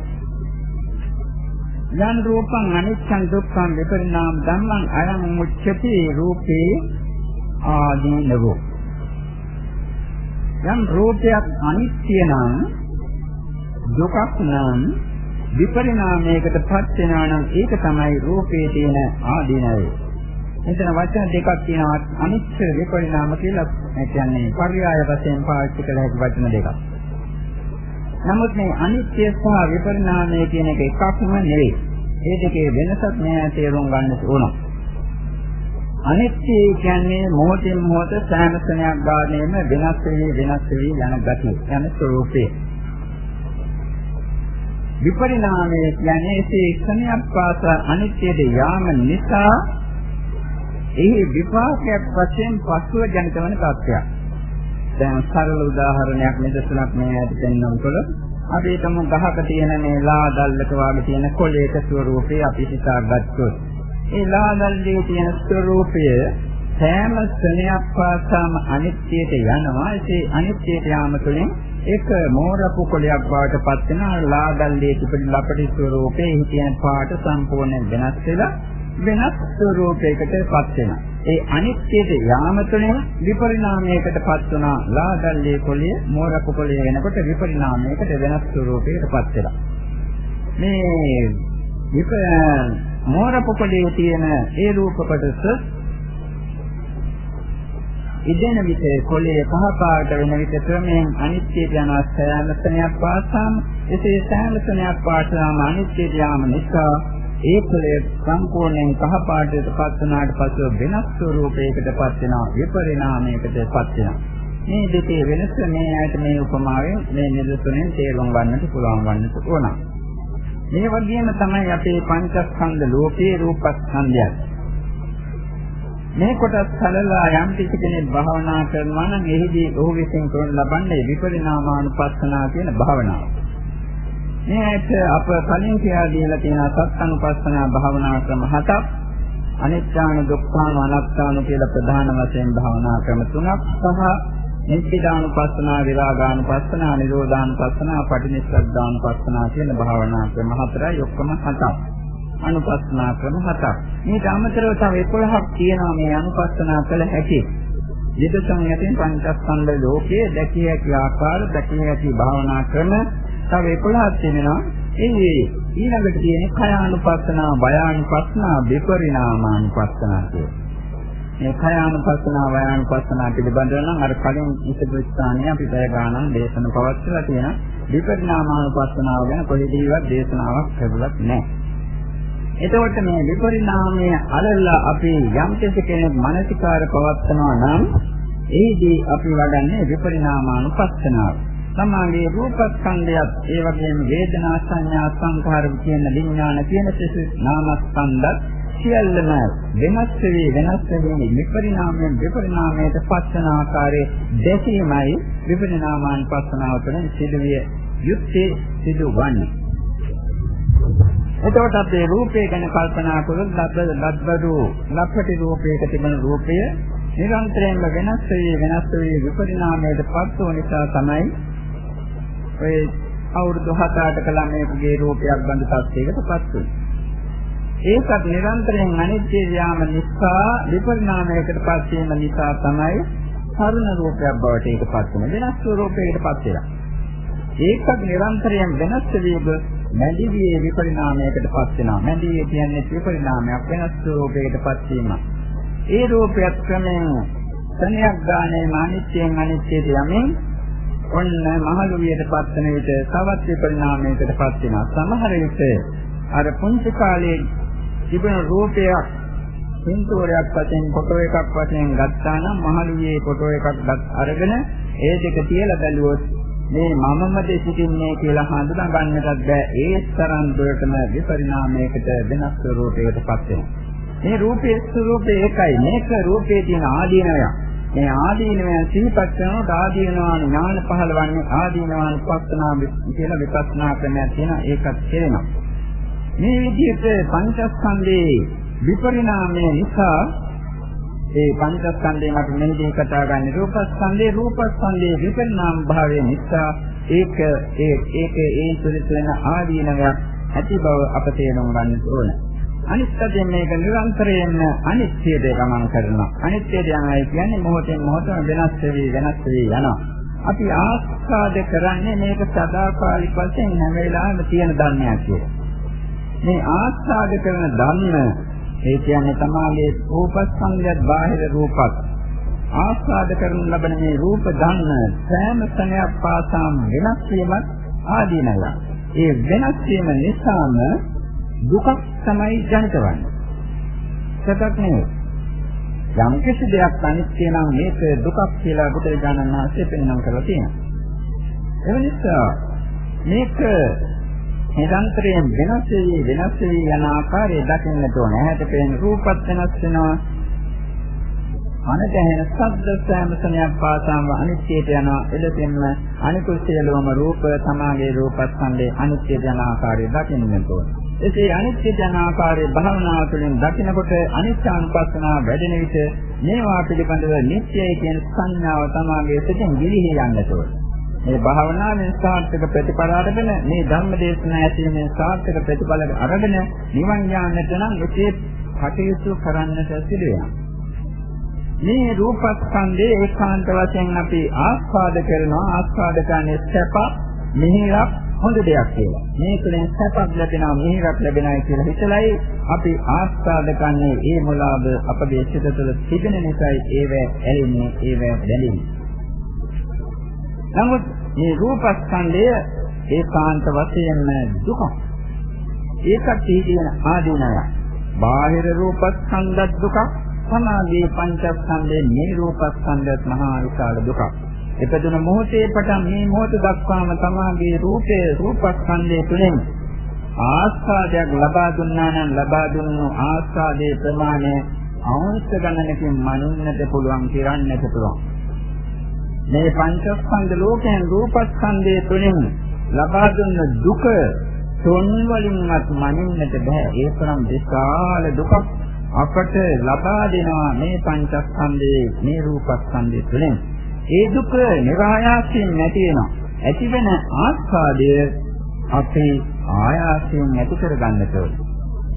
Speaker 1: යන් රූපං අනිච්ඡං දුක්ඛං විපරිණාම ධම්මං අයං මුච්ඡති රූපේ ආදී නවෝ යම් රූපයක් අනිත්‍ය නම් දුකක් නම් විපරිණාමයකට පත් වෙනවා නම් ඒක තමයි රූපයේ තියෙන ආදීනවය. මෙතන වචන දෙකක් තියෙනවා අනිත්‍ය විපරිණාම කියලා. ඒ කියන්නේ පర్యాయ වශයෙන් පාවිච්චි කළ හැකි වචන දෙකක්. නමුත් මේ අනිත්‍ය සහ විපරිණාමය කියන එක එකක්ම නෙවෙයි. මේ දෙකේ වෙනසක් නෑ තේරුම් ගන්න ඕන. අනිත්‍ය කියන්නේ මොහොතින් මොහොත සෑම ස්නයක් ගානේම වෙනස් වෙවි වෙනස් වෙවි යන ගතිය. යන ස්වરૂපේ. විපරිණාමය කියන්නේ ඒ ක්ෂණයක් පාසා අනිත්‍යද යාම නිසා එහි විපාකයක් වශයෙන් පසුව ජනිත වන තත්ත්වයක්. දැන් සරල උදාහරණයක් මෙතනක් මේ ඇට දෙන්නම්කොල අපි තම ගහක තියෙන මේ ලාදල්ලක වාගේ තියෙන කොළයක ස්වરૂපේ අපි හිතාගත්තොත් ඒ ලාදල්ලේ තියෙන ස්වરૂපය සෑම ස්නේහයක් පාසාම අනිත්‍යයට යනවා ඒ අනිත්‍යයට යාම තුළින් ඒක මෝරපු කොලයක් බවට පත් වෙන ලාගල්ලේ තිබෙන ලපටි ස්වරූපේ හිතෙන පාට සම්පූර්ණයෙන් වෙනස් වෙලා වෙනස් ස්වරූපයකට පත් වෙනවා. ඒ අනිත්‍යයේ යාම තුළින් විපරිණාමයකට පත් වුණා ලාගල්ලේ කොලිය මෝරපු කොලිය වෙනකොට විපරිණාමයකට වෙනස් ස්වරූපයකට පත් වෙනවා. මේ විප මෝරපු කොලියේ තියෙන ඒ රූප කොටස ඉදෙන විට කොළේ පහ පාට වෙන විට ක්‍රමයෙන් අනිත්‍යයට යන සෑමතනයක් පාසාම එසේ සෑමතනයක් පාසාම අනිත්‍යයට යාම නිසා ඒ කොළේ සම්පූර්ණයෙන් පහ පාටට පත් වුණාට පසු වෙනස් ස්වරූපයකට පත් වෙනවා විපරිණාමයකට පත් වෙනවා මේ දෙකේ වෙනස මේ ඇයට මේ උපමාවෙන් මේ නිදසුනෙන් තේරුම් ගන්නට පුළුවන් වන්නට ඕන. මේ වගේම තමයි අපේ පංචස්කන්ධ ලෝකේ රූපස්කන්ධයත් මේ කොටස් කලලා යම් කිසි කෙනෙක් භාවනා කරනවා නම් එහිදී ඔහු විසින් කරන ලබන්නේ විපරිණාමානුපස්සනා කියන භාවනාව. මේකට අප කලින් කියලා දීලා තියෙන සත්සනුපස්සනා භාවනා ක්‍රම හතක් අනිත්‍යාන දුක්ඛාන අනාත්තාන කියලා ප්‍රධාන වශයෙන් භාවනා ක්‍රම තුනක් සහ නිච්චිදානුපස්සනා විරාගානුපස්සනා නිරෝධානුපස්සනා පටිනිස්සග්ගානුපස්සනා කියන භාවනා ක්‍රම හතරයි ඔක්කොම හතක්. අනුපස්සනා ක්‍රම හතක්. මේට අමතරව තව 11ක් තියෙනවා මේ අනුපස්සනා කළ හැකි. විදසන් යටින් පංචස්කන්ධ ලෝකයේ දැකිය හැකි ආකාර දැකිය හැකි භාවනා ක්‍රම තව 11ක් තියෙනවා. ඒ ඊළඟට තියෙන්නේ කය අනුපස්සනා, බය අනුපස්සනා, විපරිණාමානුපස්සනා කියලා. මේ කයානුපස්සනා වයානුපස්සනා පිළිබඳව නම් අර කලින් ඉතිරි ස්ථානයේ අපි පැය ගානක් දේශන පවත්වලා තියෙන විපරිණාමානුපස්සනාව ගැන කොහෙදීවත් දේශනාවක් ලැබුණත් නැහැ. එතකොට මේ විපරිණාමය අලල්ලා අපි යම් කෙනෙක් මානසිකාර පවත්නවා නම් එහිදී අපි වඩන්නේ විපරිණාමානුපස්සනාව. සමාගයේ රූපස්කන්ධයත් ඒ වගේම වේදනා සංඥා සංඛාර කියන විඥාන කියන සිසු නාමස්කන්ධත් සියල්ලම වෙනස් වෙවි වෙනස් වෙවි විපරිණාමයෙන් විපරිණාමයට පස්සන ආකාරයේ දැකීමයි විපරිණාමානුපස්සනාව තුළින් සිදුවිය යුත්තේ සිදුවන්නේ. එතකොට අපේ රූපය ගැන කල්පනා කළොත් ලබ්බදු ලප්පටි රූපයක තිබෙන රූපය නිරන්තරයෙන්ම වෙනස් වෙවි වෙනස් වෙවි විපරිණාමයට පත් වූ නිසා තමයි ඔය අවුරුදු 7-8 ළමයෙකුගේ රූපයක් බඳ තත්යකට පත් වෙන්නේ. ඒකත් නිරන්තරයෙන් අනිත්‍ය යාම නිසා විපරිණාමයකට පත් වීම නිසා තමයි කරුණ රූපයක් බවට ඒකපත් වෙන වෙනස් රූපයකට පත් වෙනවා. ඒකත් නිරන්තරයෙන් වෙනස් වීම මැදිවියේ විපරිණාමයකට පත් වෙනවා. මැදිවිය කියන්නේ විපරිණාමයක් වෙනස් රූපයකට පත් වීමක්. ඒ රූපයත් ක්‍රමයෙන් තනියක් ගානේ මානිත්‍යයෙන් අනිත්‍යයට යමින් ඔන්න මහලු වියට පත්වන විට තවත් විපරිණාමයකට පත් වෙනවා. සමහර විට අර පුංචි කාලේ තිබෙන රූපයක් පින්තූරයක් වශයෙන් ෆොටෝ එකක් වශයෙන් ගත්තා නම් මහලු වියේ ෆොටෝ එකක් අරගෙන ඒ දෙක තියලා බැලුවොත් මේ මමම දෙසිටින්නේ කියලා හඳුනා ගන්නටත් බෑ ඒ තරම් දුරටම විපරිණාමයකට වෙනස් ස්වරූපයකට පත් වෙනවා. මේ රූපයේ ස්වરૂපය ඒකයි. මේක රූපයේ තියෙන ආදීනවය. මේ ආදීනවය සිහිපත් කරනකොට ආදීනවාන ඥාන පහළවන්නේ ආදීනවාන පස්සනා කියලා විපස්සනා ක්‍රමයක් තියෙනවා. ඒකත් තේරෙනවා. මේ විදිහට පංචස්කන්ධේ විපරිණාමය නිසා ඒ පංචස්කන්ධයෙන් අපි මෙහිදී කතා ගන්න රූපස්කන්ධේ රූපස්කන්ධේ විපරිණාම භාවය නිසා ඒක ඒ ඒක ඒ තුළ තියෙන ආදීනවයක් ඇති බව අප තේරුම් ගන්න ඕනේ. අනිත් පැයෙන් මේක නිරන්තරයෙන්ම අනිත්‍යයට ගමන් කරනවා. අනිත්‍යයට යනවා කියන්නේ මොහොතෙන් මොහොත වෙනස් වෙවි වෙනස් වෙවි යනවා. අපි ආස්වාද කරන්නේ මේක සදාකාලික වශයෙන් හැම වෙලාවෙම තියෙන ධර්මයක් කියලා. මේ ආස්වාද කරන ධර්ම ඒ කියන්නේ තමාගේ රූපස්කන්ධයත් බාහිර රූපත් ආස්වාද කරන ලබන මේ රූප ධර්ම සෑම ස්නයක් පාසාම වෙනස් වීමත් ආදීනය. ඒ වෙනස් වීම නිසාම දුකක් තමයි ජනිත වන්නේ. සත්‍යක් නෙවෙයි. යම් කිසි දෙයක් අනිත්‍ය නම් මේක දුකක් කියලා බුදුරජාණන් වහන්සේ පෙන්වන්න කරලා තියෙනවා. ඒ නිසා මේක නිරන්තරයෙන් වෙනස් වෙවි වෙනස් වෙවි යන ආකාරය දකින්නට ඕන. ඇහැට පෙනෙන රූපත් වෙනස් වෙනවා. අනට ඇහෙන ශබ්ද සෑමසනයක් පාසාම අනිත්‍යයට යන එලෙසින්ම අනිකුත් සියලුම රූප සමාගයේ රූපස්කන්ධේ අනිත්‍යයට යන ආකාරය දකින්නට ඕන. එසේ අනිත්‍ය යන ආකාරයේ භාවනාව තුළින් දකිනකොට අනිත්‍යානුපස්සනාව වැඩෙන විට මේවා පිළිබඳව නිත්‍යයි කියන සංඥාව සමාගයේ සිටින් ගිලිහි යන්නට ඕන. මේ භාවනාවෙන් සාර්ථක ප්‍රතිඵල අරගෙන මේ ධර්ම දේශනා ඇසීමෙන් සාර්ථක ප්‍රතිඵල අරගෙන නිවන් යාමට නම් එසේ කටයුතු කරන්නට සිදු වෙනවා. මේ රූපස්කන්ධේ ඒකාන්ත වශයෙන් අපි ආස්වාද කරනවා ආස්වාද කරන්නේ සැප මිහිරක් හොඳ දෙයක් කියලා. මේ තුළින් සැපක් ලැබෙනවා මිහිරක් ලැබෙනවා කියලා හිතලයි අපි ආස්වාද කරන්නේ ඒ මුලාව අපගේ සිත තුළ තිබෙන නිසායි ඒව ඇලෙන්නේ ඒව දැනෙන්නේ. නමුත් මේ රූපස්කන්ධය ඒකාන්ත වශයෙන්ම දුක. ඒකත් තියෙන ආදීනය. බාහිර රූපස්කන්ධ දුකක් සමාධියේ පංචස්කන්ධයේ මේ රූපස්කන්ධයත් මහා විශාල දුකක්. එපදුන මොහොතේ පටන් මේ මොහොත දක්වාම තමාගේ රූපයේ රූපස්කන්ධයේ තුලින් ආස්වාදයක් ලබා දුන්නා නම් ලබා දුන්නු ආස්වාදයේ ප්‍රමාණය අවශ්‍ය ගණනකින් මනින්නට පුළුවන් කිරන්නට පුළුවන්. මේ පංචස්කන්ධ ලෝකයෙන් රූපස්කන්ධයේ තුලින් ලබා දුන්න දුක තොන් වලින්වත් මනින්නට බෑ. ඒ තරම් විශාල දුකක් අපට ලබා දෙනවා මේ පංචස්කන්ධයේ මේ රූපස්කන්ධය තුළින්. ඒ දුක નિરાයාසයෙන් නැති වෙනවා. ඇතිවෙන ආස්වාදය අපේ ආයාසයෙන් නැති කර ගන්නට ඕනේ.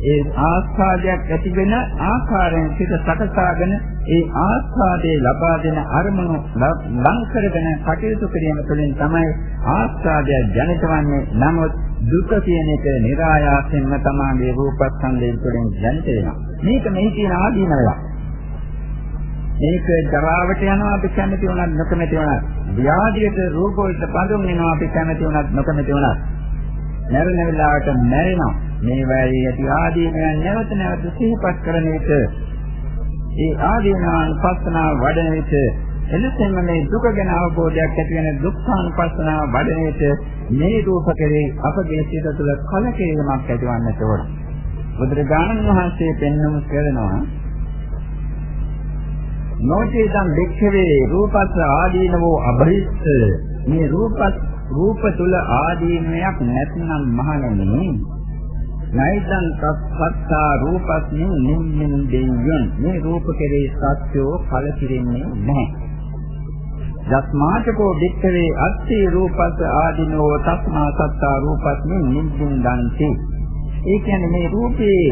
Speaker 1: ඒ ආස්වාදයක් ඇති වෙන ආකාරයෙන් සිත සකසාගෙන ඒ ආස්වාදයේ ලබා දෙන අරමුණු ලං කරගෙන කටයුතු කිරීම තුළින් තමයි ආස්වාදය ජනිතවන්නේ. නමුත් දුක කියන එක નિરાයාසයෙන්ම තමගේ රූපස්කන්ධයෙන් තුළින් ජනිත වෙනවා. මේක මෙහි තියෙන ආදීනවයක්. මේක ජරාවට යනවා අපි කැමති වුණත් නොකමැති වුණත් ව්‍යාධියට රූප වලට පඳුන් වෙනවා අපි කැමති වුණත් නොකමැති වුණත් මරණ වෙලාවට මැරෙනවා මේ වගේ ඇති ආදීනයන් නැවත නැවත සිහිපත් කරන විට ඒ ආදීනයන් පස්සනාව වඩන විට එලෙසම මේ දුක ගැන අවබෝධයක් ඇති වෙන දුක්ඛානුපස්සනාව වඩන විට මේ රූප කෙරේ අපගේ සිත තුළ කලකිරීමක් ඇතිවන්නට ඕන. බුදුරජාණන් වහන්සේ පෙන්වමු කරනවා නොචේතං වික්ඛවේ රූපස්ස ආදීනවෝ අබහිස්ස මේ රූපස් රූප තුල ආදීනයක් නැත්නම් මහණෙනි නයිදං තත්ත්තා රූපස්මින් නිම්මින් දෙයයන් මේ රූප කෙරේ සත්‍යෝ කලකිරෙන්නේ නැහැ. දස්මාචකෝ වික්ඛවේ අත්ථි රූපස්ස ආදීනෝ තස්මා සත්තා රූපස්මින් නිම්මින් දන්ති. ඒ කියන්නේ මේ රූපේ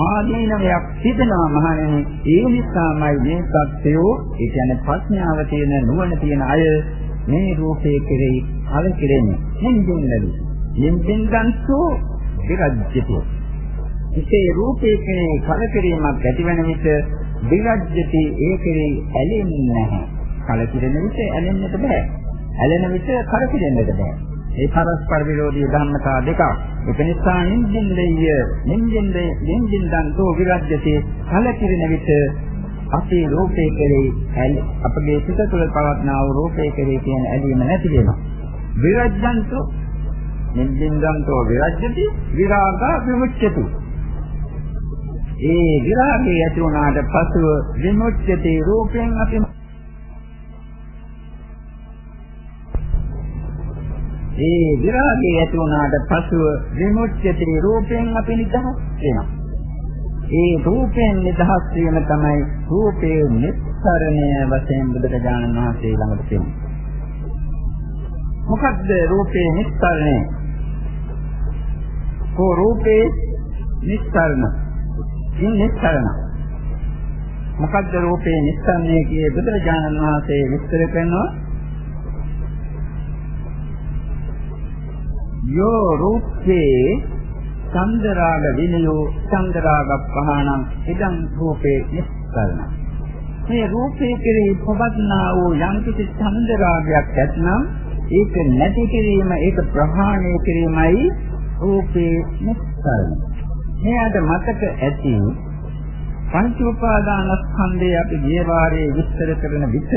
Speaker 1: ආදීනවයක් තිබෙනවා මහණෙනි. ඒ නිසාමයි මේ සත්‍යෝ ඒ කියන්නේ ප්‍රඥාව තියෙන නුවණ තියෙන අය මේ රූපේ කෙරෙහි කලකිරෙන්නේ හෙන්දින්නලු. යෙන්දන්සෝ විරජ්‍යති. ඉතේ රූපේ කෙරෙහි කලකිරීමක් ඇතිවන විට විරජ්‍යති ඒ කෙරෙහි ඇලෙන්නේ නැහැ. කලකිරෙන විට ඇලෙන්නට බෑ. ඇලෙන විට කලකිරෙන්නට බෑ. ඒ පරස්පර විරෝධී ධර්මතා දෙකක්. ඒක නිසා නින්දින්දෙය නින්දින්දේ නින්දින්දන්තෝ විරජ්‍යතේ. කලකිරෙන විට අපේ රූපේ කෙරෙහි අපගේ සිත තුළ පවත්නා වූ රූපේ කෙරෙහි තියෙන ඇලීම නැති වෙනවා. විරජ්‍යන්තෝ නින්දින්දන්තෝ විරජ්‍යති විරාගා විමුච්ඡතු. ඒ විරාගය ඇති වුණාට පසුව විමුච්ඡති රූපයෙන් අපි ඒ විරාගය ඇති වුණාට පසුව විමුක්තිය රූපයෙන් අපි නිදහස් වෙනවා. ඒ රූපයෙන් නිදහස් වීම තමයි රූපයේ නිස්සරණය වශයෙන් බුදුරජාණන් වහන්සේ ළඟට තියෙන්නේ. මොකද්ද රූපේ නිස්සරණය? කෝ රූපේ නිස්සරණ. ඉන් නිස්සරණ. මොකද්ද රූපේ නිස්සරණය කියේ බුදුරජාණන් වහන්සේ විස්තර කරනවා යෝ රූපේ චන්දරාග විනයෝ චන්දරාග පහණං ඉදං රූපේ නිස්සරණ මේ රූපේ කෙරෙහි පවත්නා වූ යම්කිසි චන්දරාගයක් ඇතනම් ඒක නැති කිරීම ඒක ප්‍රහාණය කිරීමයි රූපේ නිස්සරණ මෙයාට මතක ඇති පංච උපාදානස්කන්ධය අපි ගිය වාරයේ විස්තර කරන විට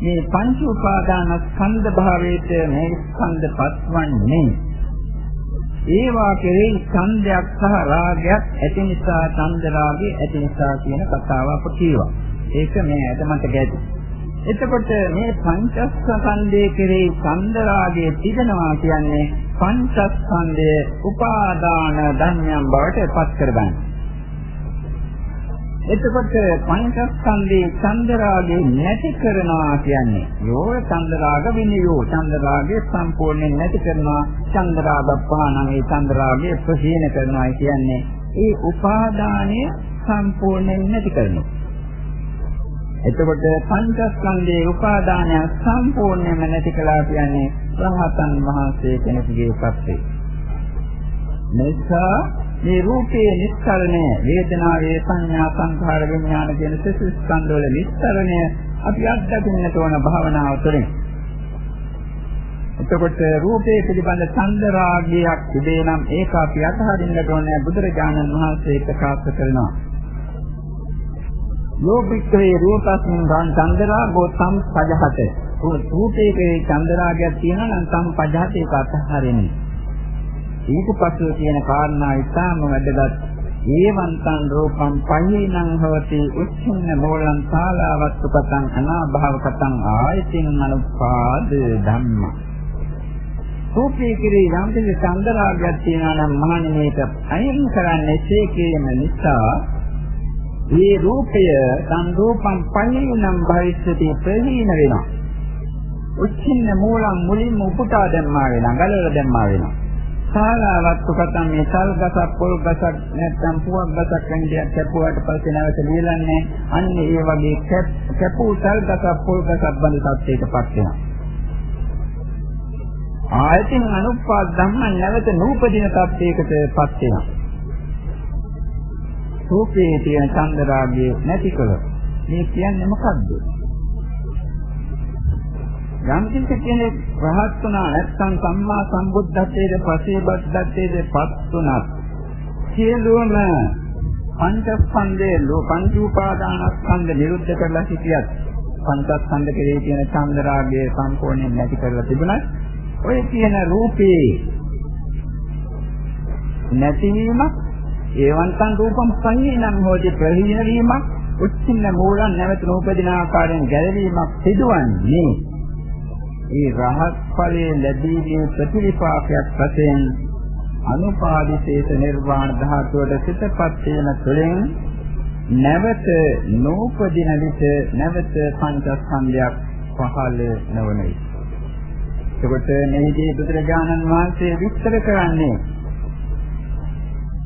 Speaker 1: මේ පංච උපාදාන ස්කන්ධ භාවයට මේ ස්කන්ධ පත්වන්නේ ඒවා කෙරෙහි ඡන්දයක් සහ රාගයක් ඇති නිසා ඡන්ද රාගය ඇති නිසා කියන කතාව අප කියවා. ඒක මේ ඇද මතක ඇති. එතකොට මේ පංචස්කන්ධයේ කෙරෙහි ඡන්ද රාගය තිබෙනවා කියන්නේ පංචස්කන්ධයේ උපාදාන ධර්මයන් බවට පත් කරගන්නවා. එතකොට පංචස්කන්ධේ චන්දරාගේ නැති කරනවා කියන්නේ යෝ චන්දරාග විනියෝ. චන්දරාගේ සම්පූර්ණයෙන් නැති කරනවා. චන්දරාග පහනගේ චන්දරාගේ ප්‍රහීන කරනවා කියන්නේ ඒ උපාදානය සම්පූර්ණයෙන් නැති කරනවා. එතකොට පංචස්කන්ධේ උපාදානය සම්පූර්ණයෙන්ම නැති කළා කියන්නේ රහතන් වහන්සේ කෙනෙකුගේ පැත්තේ. නිසා මේ රූපයේ නිස්කරණය වේදනාවේ සංඥා සංඛාර විඥාන කියන සසු ස්කන්ධ වල නිස්කරණය අපි අත්දකින්නට ඕන භාවනාව තුළින්. එතකොට රූපයේ පිළිබඳ ඡන්ද රාගයක් තිබේ නම් ඒක අපි අතහරින්නට ඕනේ බුදුරජාණන් වහන්සේ ප්‍රකාශ කරනවා. යෝපික්කේ රූපස්මින් ගාන චන්දරාගෝ සම්පජහත රූපයේ චන්දරාගයක් තියෙනවා නම් සම්පජහත ඒක අතහරින්නේ ඊට පස්ව කියන කාරණා ඉතාම වැදගත්. ඒවන්තං රූපං පඤ්ඤේනං හවති උච්චින්න මූලං සාලාවත්තුකතං අනාභාවකතං ආයතින් අනුපාද ධම්ම. රූපේ කිරේ යම් දෙයක් චන්දරාගයක් තියෙනවා නම් මහණෙනිට අයින් කරන්නේ ඒකේම නිසා මේ රූපය සංරූපං පඤ්ඤේනං භවිෂ්‍යති ප්‍රහීන වෙනවා. උච්චින්න මූලං මුලින්ම උපුටා දැම්මා වෙනවා ගලවලා දැම්මා වෙනවා. ශාලාවක් උකතන් මේ සල් ගසක් පොල් ගසක් නැත්නම් පුවක් ගසක් වැනි දෙයක් කැපුවාට පස්සේ නැවත ලියලන්නේ අන්න ඒ වගේ කැපූ සල් ගසක් පොල් ගසක් බඳ තත්ත්වයකටපත් වෙනවා ආයතින් අනුපාද ධම්ම නැවත නූපදින තත්ත්වයකටපත් වෙනවා රූපේ තියෙන චන්දරාගයේ නැතිකල මේ කියන්නේ මොකද්ද? යම් කිසි කෙනෙක් රහත් වුණා. නැත්නම් සම්මා සම්බුද්ධත්වයට පසේ බද්ධත්වයට පත් වුණත් සියලුම පංචස්කන්ධයේ ලෝ පංච උපාදානස්කන්ධ නිරුද්ධ කරලා සිටියත් පංචස්කන්ධ කෙරේ තියෙන චන්දරාගය සම්පූර්ණයෙන් නැති කරලා තිබුණත් ඔය කියන රූපේ නැතිවීමක් ඒවන්තං රූපම් සංහීනං හෝති ප්‍රහීන වීමක් උච්චින්න මූලං නැවත නූපදින ආකාරයෙන් ගැලවීමක් සිදුවන්නේ. ඒ රහත් ඵලයේ ලැබීමේ ප්‍රතිවිපාකයක් වශයෙන් අනුපාදිශේෂ නිර්වාණ ධාතුවට සිතපත් වීම තුළින් නැවත නූපදින විට නැවත පංචස්කන්ධයක් පහළ නොවන විට. එතකොට මෙහිදී බුදුරජාණන් වහන්සේ විස්තර කරන්නේ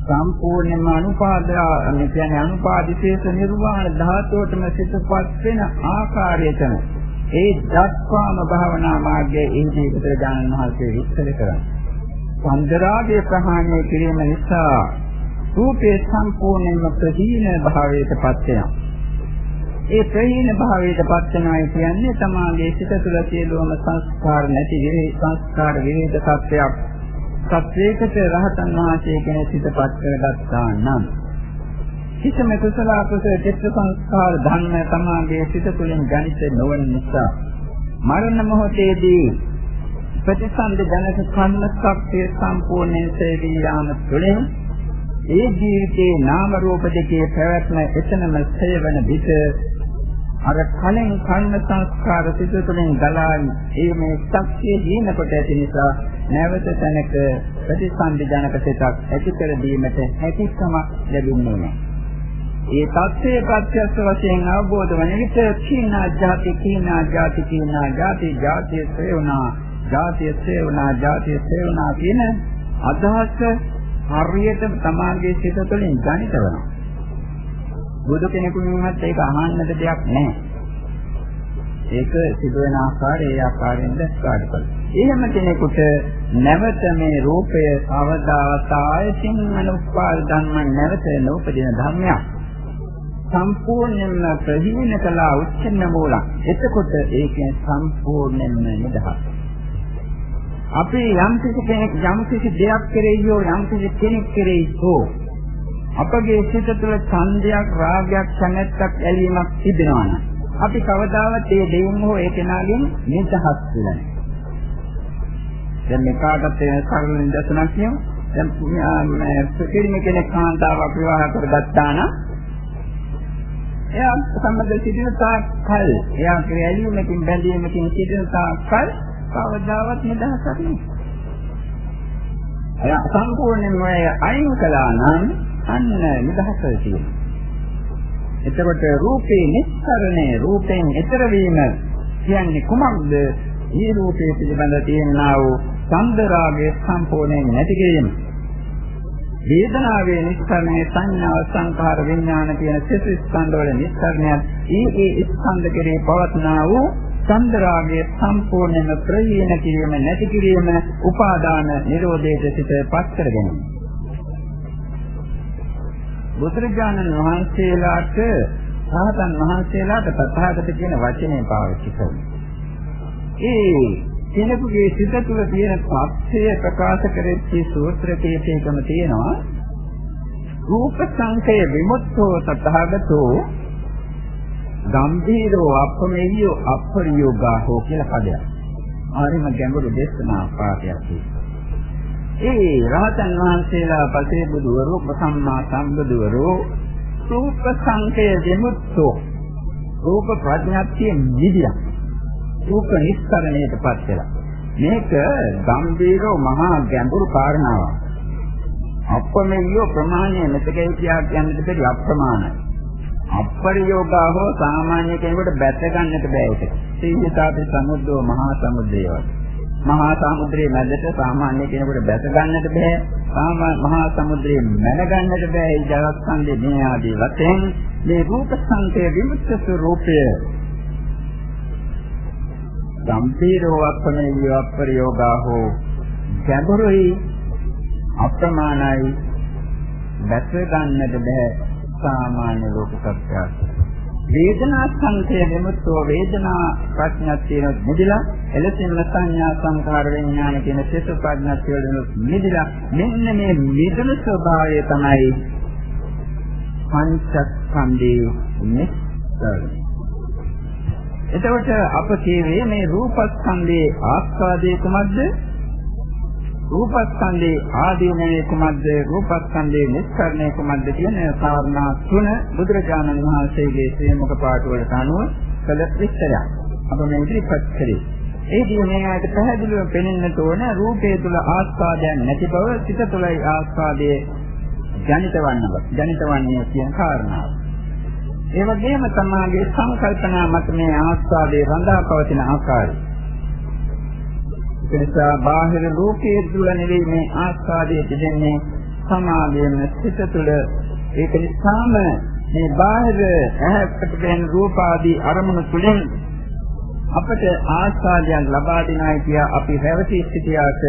Speaker 1: සම්පූර්ණයෙන්ම අනුපාදා මේ කියන්නේ අනුපාදිශේෂ නිර්වාණ ධාතුවටම සිතපත් වෙන ආකාරයටම ඒ දක්වාම භාවනා මාර්ගයේ ඉන්නේ බුදුරජාණන් වහන්සේ විස්තර කරන්නේ. සම්දරාගේ ප්‍රහාණය කිරීම නිසා රූපේ සම්පූර්ණයෙන්ම ප්‍රහීන භාවයට පත් වෙනවා. ඒ ප්‍රහීන භාවයට පත් වෙනවා කියන්නේ තමාගේ සිත තුළ සියලුම සංස්කාර නැති විරේ සංස්කාර විරේධ තත්ත්වයක්. සත්‍යයකට රහතන් වහන්සේ කෙනෙක් සිතපත් කරගත්තා නම් කිසිම කුසල අකුසල චිත්ත සංස්කාර ධර්ම තමාගේ සිත තුළින් ජනිත නොවන නිසා මරණ මොහොතේදී ප්‍රතිසන්ද ජනක කර්ම ශක්තිය සම්පූර්ණයෙන් සේවී යාම තුළින් ඒ ජීවිතේ නාම රූප දෙකේ පැවැත්ම එතනම සේවන විට අර කලින් කර්ම සංස්කාර සිත තුළින් ගලායි ඒ මේ ශක්තිය දිනකොට ඇති නිසා නැවත තැනක ප්‍රතිසන්දි ජනක සිතක් ඇති කර දීමට හැකියාවක් ලැබෙන්නේ නැහැ. ඒ தත්ත්වයේ ප්‍රත්‍යක්ෂ වශයෙන් අවබෝධ වන විට කීනා ජාති කීනා ජාති කීනා ජාති ජාතිය සේවනා ජාතිය සේවනා ජාතිය සේවනා කියන අදහස හරියට තමාගේ සිත තුළින් ජනිත වෙනවා. බුදු කෙනෙකුන්වත් ඒක අහන්නට දෙයක් නැහැ. ඒක සිදුවෙන ආකාරය ඒ ආකාරයෙන් දැක්කාට කලින්. එහෙම කෙනෙකුට නැවත මේ රූපය අවදාත ආයතින් අනුපාද ධර්ම නැවත නූපදින ධර්මයක්. සම්පූර්ණයෙන්ම ප්‍රහීන කළා උච්චන්න මූලක්. එතකොට ඒකෙන් සම්පූර්ණයෙන්ම නිදහස්. අපි යම් කිසි කෙනෙක් යම් කිසි දෙයක් කෙරෙහි හෝ යම් කිසි කෙනෙක් කෙරෙහි හෝ අපගේ සිත තුළ ඡන්දයක් රාගයක් කැමැත්තක් ඇලීමක් තිබෙනවා නම් අපි කවදාවත් ඒ දෙයින් හෝ ඒ කෙනාගෙන් නිදහස් වෙලා නැහැ. දැන් මේ කාටත් ඒ සරල නිදර්ශනක් කියමු. දැන් මේ පිළිම කෙනෙක් කාන්තාවක් විවාහ කරගත්තා නම් එයා සම්බන්ධ සිටින තාක් කල් එයා ක්‍රියාවීමකින් බැඳීමකින් සිටින තාක් කල් කවදාවත් නිදහසක් නෑ. එයා සම්පූර්ණයෙන්ම අයින් කළා නම් අන්න නිදහස තියෙනවා. එතකොට රූපේ නිස්සරණය රූපයෙන් ඈතර වීම කියන්නේ කුමක්ද? මේ රූපයේ පිළිබඳ තියෙනා වූ සංදරාගයේ සම්පූර්ණයෙන් නැති කිරීම. වේදනාවේ නිස්සරණය සංඥා සංකාර විඥාන කියන සිත ස්කන්ධ වල නිස්සරණයත් ඒ ඒ ස්කන්ධ කෙරේ පවත්නා වූ සංදරාගයේ සම්පූර්ණයෙන්ම ප්‍රහීන කිරීම නැති කිරීම උපාදාන නිරෝධයේ සිට පත් කර ගැනීම. බුදුරජාණන් වහන්සේලාට සාතන් වහන්සේලාට තථාගත කියන වචනේ පාවිච්චි කරනවා. ඒ කෙනෙකුගේ සිත තුළ තියෙන ත්‍ත්වය ප්‍රකාශ කරෙච්ච සූත්‍ර කීපයකම තියෙනවා රූප සංකය විමුක්තෝ තථාගතෝ ගම්භීරෝ අපමෙය්‍යෝ අපරියෝගාහෝ කියලා පදයක්. ආරිම ගැඹුරු දේශනා පාඩයක් තියෙනවා. ඒ රහතන් වහන්සේලා පසේ බුදුවරු සම්මා සම්බුදුවරු රූප සංකය විමුක්තෝ රූප ප්‍රඥාත්තිය නිදියක් රූප නිස්කරණයටපත් වෙලා. මේක ගම්බීරව මහා ගැඹුරු කාරණාවක්. අපමෙයෝ ප්‍රමාණය මෙතකේ කියා කියන්නට බැරි අප්‍රමාණයි. අපරියෝගා හෝ සාමාන්‍ය කෙනෙකුට බැස ගන්නට බෑ ඒක. සීහිතාපි සමුද්දෝ මහා සමුද්දය වගේ මහා සමුද්‍රයේ මැදට සාමාන්‍ය කෙනෙකුට බැස ගන්නට බෑ. සාමාන්‍ය මහා සමුද්‍රයේ මැන ගන්නට බෑ. ඒ ජලස්කන්ධේ මේ ආදී වශයෙන් මේ රූප සංකේ විමුක්ත ස්වરૂපය ගම්පීරෝ අපනේ අප්‍රයෝගා හෝ ගැඹුරුයි අප්‍රමාණයි බැස ගන්නට බෑ සාමාන්‍ය ලෝක සත්‍යය. වේදනා සංඛේ විමුක්තෝ වේදනා ප්‍රඥාත්තිය මුදිලා එලෙසින්ම සංඥා සංකාර විඥාන කියන සිත ප්‍රඥාත්තිය වලින් මිදිලා මෙන්න මේ මිදන ස්වභාවය තමයි පංචස්කන්ධයේ නිස්සාරය. එතකොට අප කියවේ මේ රූපස්කන්ධයේ ආස්වාදයේ කුමක්ද? රූපස්කන්ධේ ආදීනවේ කුමද්ද රූපස්කන්ධේ නිස්කරණය කුමද්ද කියන කාරණා තුන බුදුරජාණන් වහන්සේගේ ශ්‍රේමක පාඨ වලට අනුව කළ විස්තරයක්. අප මේ ඉදිරිපත් කළේ. ඒ දිනේට පැහැදිලිව පෙනෙන්නට ඕන රූපයේ තුල ආස්වාදයක් නැති බව සිත තුළයි ආස්වාදයේ ජනිත වන්නව. ජනිත වන්නේ කියන කාරණාව. ඒ වගේම තමාගේ සංකල්පනා මත මේ ආස්වාදයේ රඳා පවතින ආකාරය. නිසා බාහිර ලෝකයේ තුල නෙවෙයි මේ ආස්වාදයේ තිබෙන්නේ සමාධියෙන් සිත තුළ. ඒක නිසාම මේ බාහිර ඇහැට පෙනෙන රූප ආදී අරමුණු තුලින් අපට ආස්වාදයන් ලබා දෙනයි කිය අපි රැවටි සිටියාට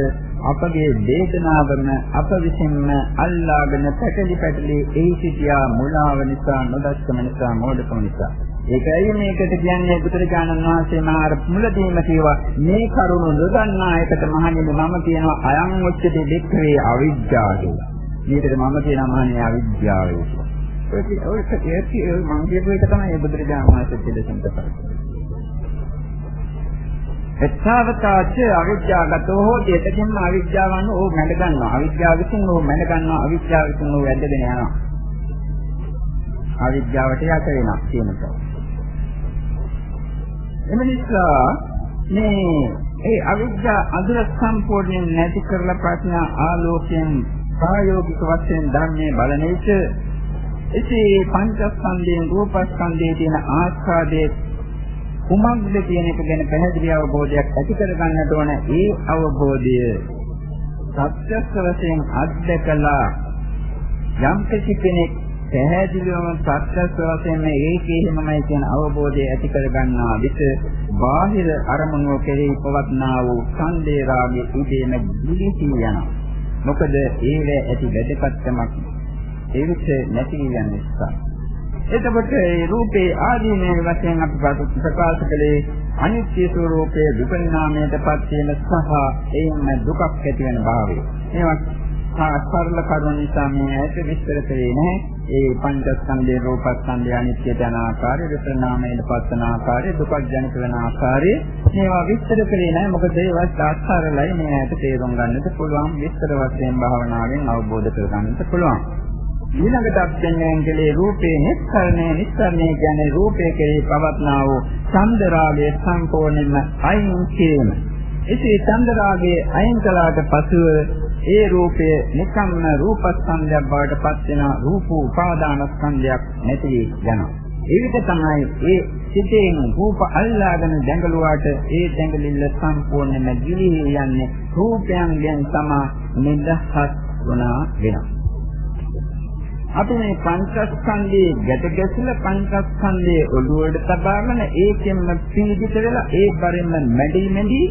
Speaker 1: අපගේ වේදනාවම අප විසින්ම අල්ලාගෙන පැටලි පැටලි එහි සිටියා මුලාව නිසා නොදස්කම නිසා මෝඩකම නිසා ඒකයි මේකට කියන්නේ බුදුරජාණන් වහන්සේ මාර මුලදීම කියවා මේ කරුණ නොදන්නා එකට මහණෙනි මම කියනවා අයං උච්චති දෙක්ඛේ අවිජ්ජා කියලා. මේකට මම කියනවා මහණෙනි අවිජ්ජාව කියලා. ඒක ඒක ඒක මම කියපු එක තමයි බුදුරජාණන් වහන්සේ දෙලෙසන්ට කරන්නේ. එච්චවතාච අවිද්‍යාවගතෝ හෝති එතකින්ම අවිද්‍යාවන්න ඕ මැඩ ගන්නවා. අවිද්‍යාව විසින් ඕ මැඩ ගන්නවා. අවිද්‍යාව විසින් ඕ වැදගෙන යනවා. අවිද්‍යාවට යට වෙනවා කියන එක. එම නිසා මේ ඒ අවිද්‍යා අඳුර සම්පූර්ණයෙන් නැති කරලා ප්‍රඥා ආලෝකයෙන් ප්‍රායෝගික වශයෙන් ධර්මයේ බලන විට එසේ පංචස්කන්ධයෙන් රූපස්කන්ධයේ තියෙන ආස්වාදයේ කුමක්ද කියන එක ගැන පැහැදිලි අවබෝධයක් ඇති කර ගන්නට ඕන ඒ අවබෝධය සත්‍යස්ස වශයෙන් අත්දකලා යම් කෙනෙක් පැහැදිලිවම ප්‍රත්‍යක්ෂ වශයෙන් ඒකේමමයි කියන අවබෝධය ඇති කර ගන්නා විට බාහිර අරමුණු කෙරෙහි පවත්නා වූ ඡන්දේ රාගයේ ඉදීම දිලිසී යනවා. මොකද ඒව ඇති වැදගත්කමක් ඒ විට නැති යන නිසා. එතකොට ඒ රූපේ ආදීනේ වශයෙන් අපි ප්‍රකාශ කළේ අනිත්‍ය ස්වરૂපයේ විපරිණාමයටපත් වීම සහ එයින්ම දුකක් ඇති වෙන භාවය. මේවා සරල කරුණ නිසා මේ ඇයට විස්තර කරේ නැහැ. ඒ පංචස්කන්ධේ රූපස්කන්ධය අනිත්‍යයට යන ආකාරය, විපරණාමයට පස්සන ආකාරය, දුකක් ජනිත වෙන ආකාරය මේවා විස්තර කළේ නැහැ. මොකද ඒවත් ආස්තරලයි මේකට තේරුම් ගන්නට පුළුවන් විස්තර වශයෙන් භාවනාවෙන් අවබෝධ කරගන්නට පුළුවන්. ඊළඟට අත්දැකීම් කලේ රූපේ නිස්සරණය නිස්සරණය කියන්නේ රූපේ කෙරෙහි පවත්නා වූ චන්දරාගයේ සම්පූර්ණයෙන්ම අයින් කිරීම. එසේ චන්දරාගයේ අයින් කළාට පසුව ඒ රූපය නිකම්ම රූපස්කන්ධයක් බවට පත් වෙන රූප උපාදානස්කන්ධයක් නැති යනවා. ඒ විදිහ තමයි ඒ සිතේන රූප අල්ලාගෙන දැඟලුවාට ඒ දැඟලිල්ල සම්පූර්ණයෙන්ම ගිලී යන්නේ රූපයන්ගෙන් තම නිදහස් වුණා වෙනවා. අපි මේ පංචස්කන්ධයේ ගැට ගැසලා පංචස්කන්ධයේ ඔළුවට තබාගෙන ඒකෙන්ම පීඩිත වෙලා ඒ බරින්ම මැඩි මැඩි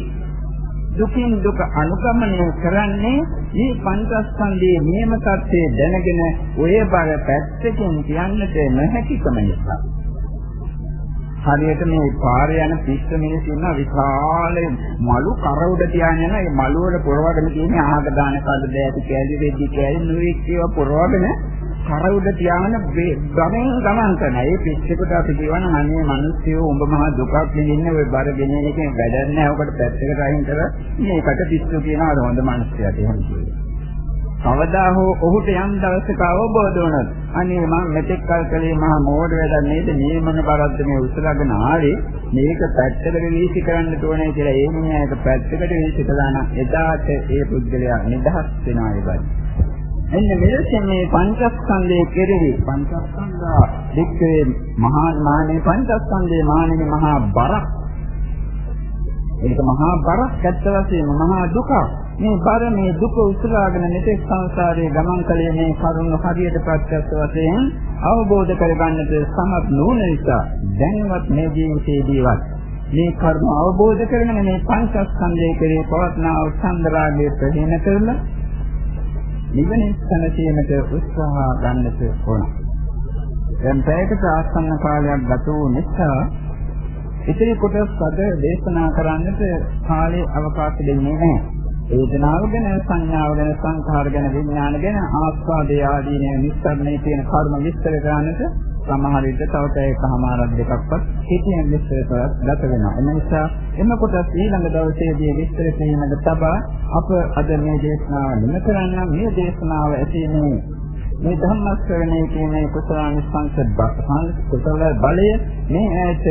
Speaker 1: දුකින් දුක අනුගමනය කරන්නේ මේ පංචස්කන්ධයේ නියම தත්ත්වය දැනගෙන ඔය බර පැත්තකින් කියන්නට නොහැකිකම නිසා. හරියට මේ පාරේ යන පිස්ස මිනිස්සු ඉන්න විශාල මලු කර උඩ තියාගෙන යන ඒ මලු වල පොරවගෙන තියෙන ආහක දාන කඩ දැටි කැලි රෙදි කැලි නුවෙක් ඒවා පොරවගෙන කර උඩ තියාගෙන ගමෙන් ගමන් කරන. ඒ පිස්සෙකුට අපි කියවන අනේ මිනිස්සු උඹ මහා දුකක් විඳින්න ඔය බර ගෙනියන එකෙන් වැඩක් නැහැ. ඔකට පැත්තකට අයින් කරලා මේකට පිස්සු කියනවා හොඳ මිනිස්සුන්ට එහෙම කියනවා. කවදා හෝ ඔහුට යම් දවසක අවබෝධ වුණොත් අනේ මම මෙතෙක් කල් කලේ මහා මෝඩ වැඩක් නේද මේ මොන බරක්ද මේ උසලාගෙන ආවේ මේක පැත්තකට වීසි කරන්න ඕනේ කියලා ඒ මිනිහාට පැත්තකට වීසි කළා නම් එදාට ඒ පුද්ගලයා නිදහස් වෙනවා ඒ බයි එන්න මෙලෙසින් මේ පංචස්කන්ධයේ කෙරෙහි පංචස්කන්ධා දෙක්කේ මහා මානේ පංචස්කන්ධයේ මානේ මහා බරක්. ඒක මහා බරක් ඇත්ත වශයෙන්ම මහා දුක මේ බර මේ දුක උසලාගෙන මෙතෙක් සංසාරයේ ගමන් කළේ මේ කරුණ හරියට ප්‍රත්‍යක්ෂ වශයෙන් අවබෝධ කරගන්නට සමත් නොවන නිසා දැන්වත් මේ ජීවිතයේදීවත් මේ කර්ම අවබෝධ කරගෙන මේ පංචස්කන්ධයේ කෙරේ පවත්නා උත්සන්දරාගයේ ප්‍රහීන කරලා නිවන සැනසීමට උත්සාහ ගන්නට ඕන. දැන් පැයකට ආසන්න කාලයක් ගත වූ නිසා ඉතිරි කොටස් අද දේශනා කරන්නට කාලේ අවකාශ දෙන්නේ නැහැ. වේදනාව ගැන සංඥාව ගැන සංඛාර ගැන විඥාන ගැන ආස්වාදයේ ආදීන විස්තරණේ තියෙන කර්ම විස්තර කරන්නට සමහර විට තව පැයකමාරක් දෙකක්වත් හිතියෙන් විස්තර කරත් ගත වෙනවා. ඒ නිසා එම කොටස් ඊළඟ දවසේදී විස්තර කිරීමකට තබා අප අද මේ දේශනාව නිම කරන්න මේ දේශනාව ඇසීමේ මේ ධම්ම ශ්‍රවණය කියන කුසලානිසංස කුසල බලය. මේ ඇයට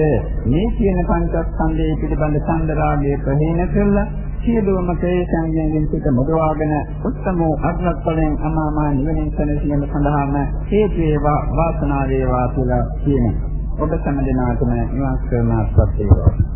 Speaker 1: මේ කියන පංචස්කන්ධය පිළිබඳ සංදරාගය ප්‍රහීන කළා. සියලුම ක්ලේශයන්ගෙන් පිට මුදවාගෙන උත්තම අග්‍රත් ඵලයෙන් අමාමා නිවනින් සැනසීම සඳහාම හේතු වේවා වාසනාව වේවා කියලා කියනවා. ඔබ සම්මදනාතම නිවාස කරන අත්පත් වේවා.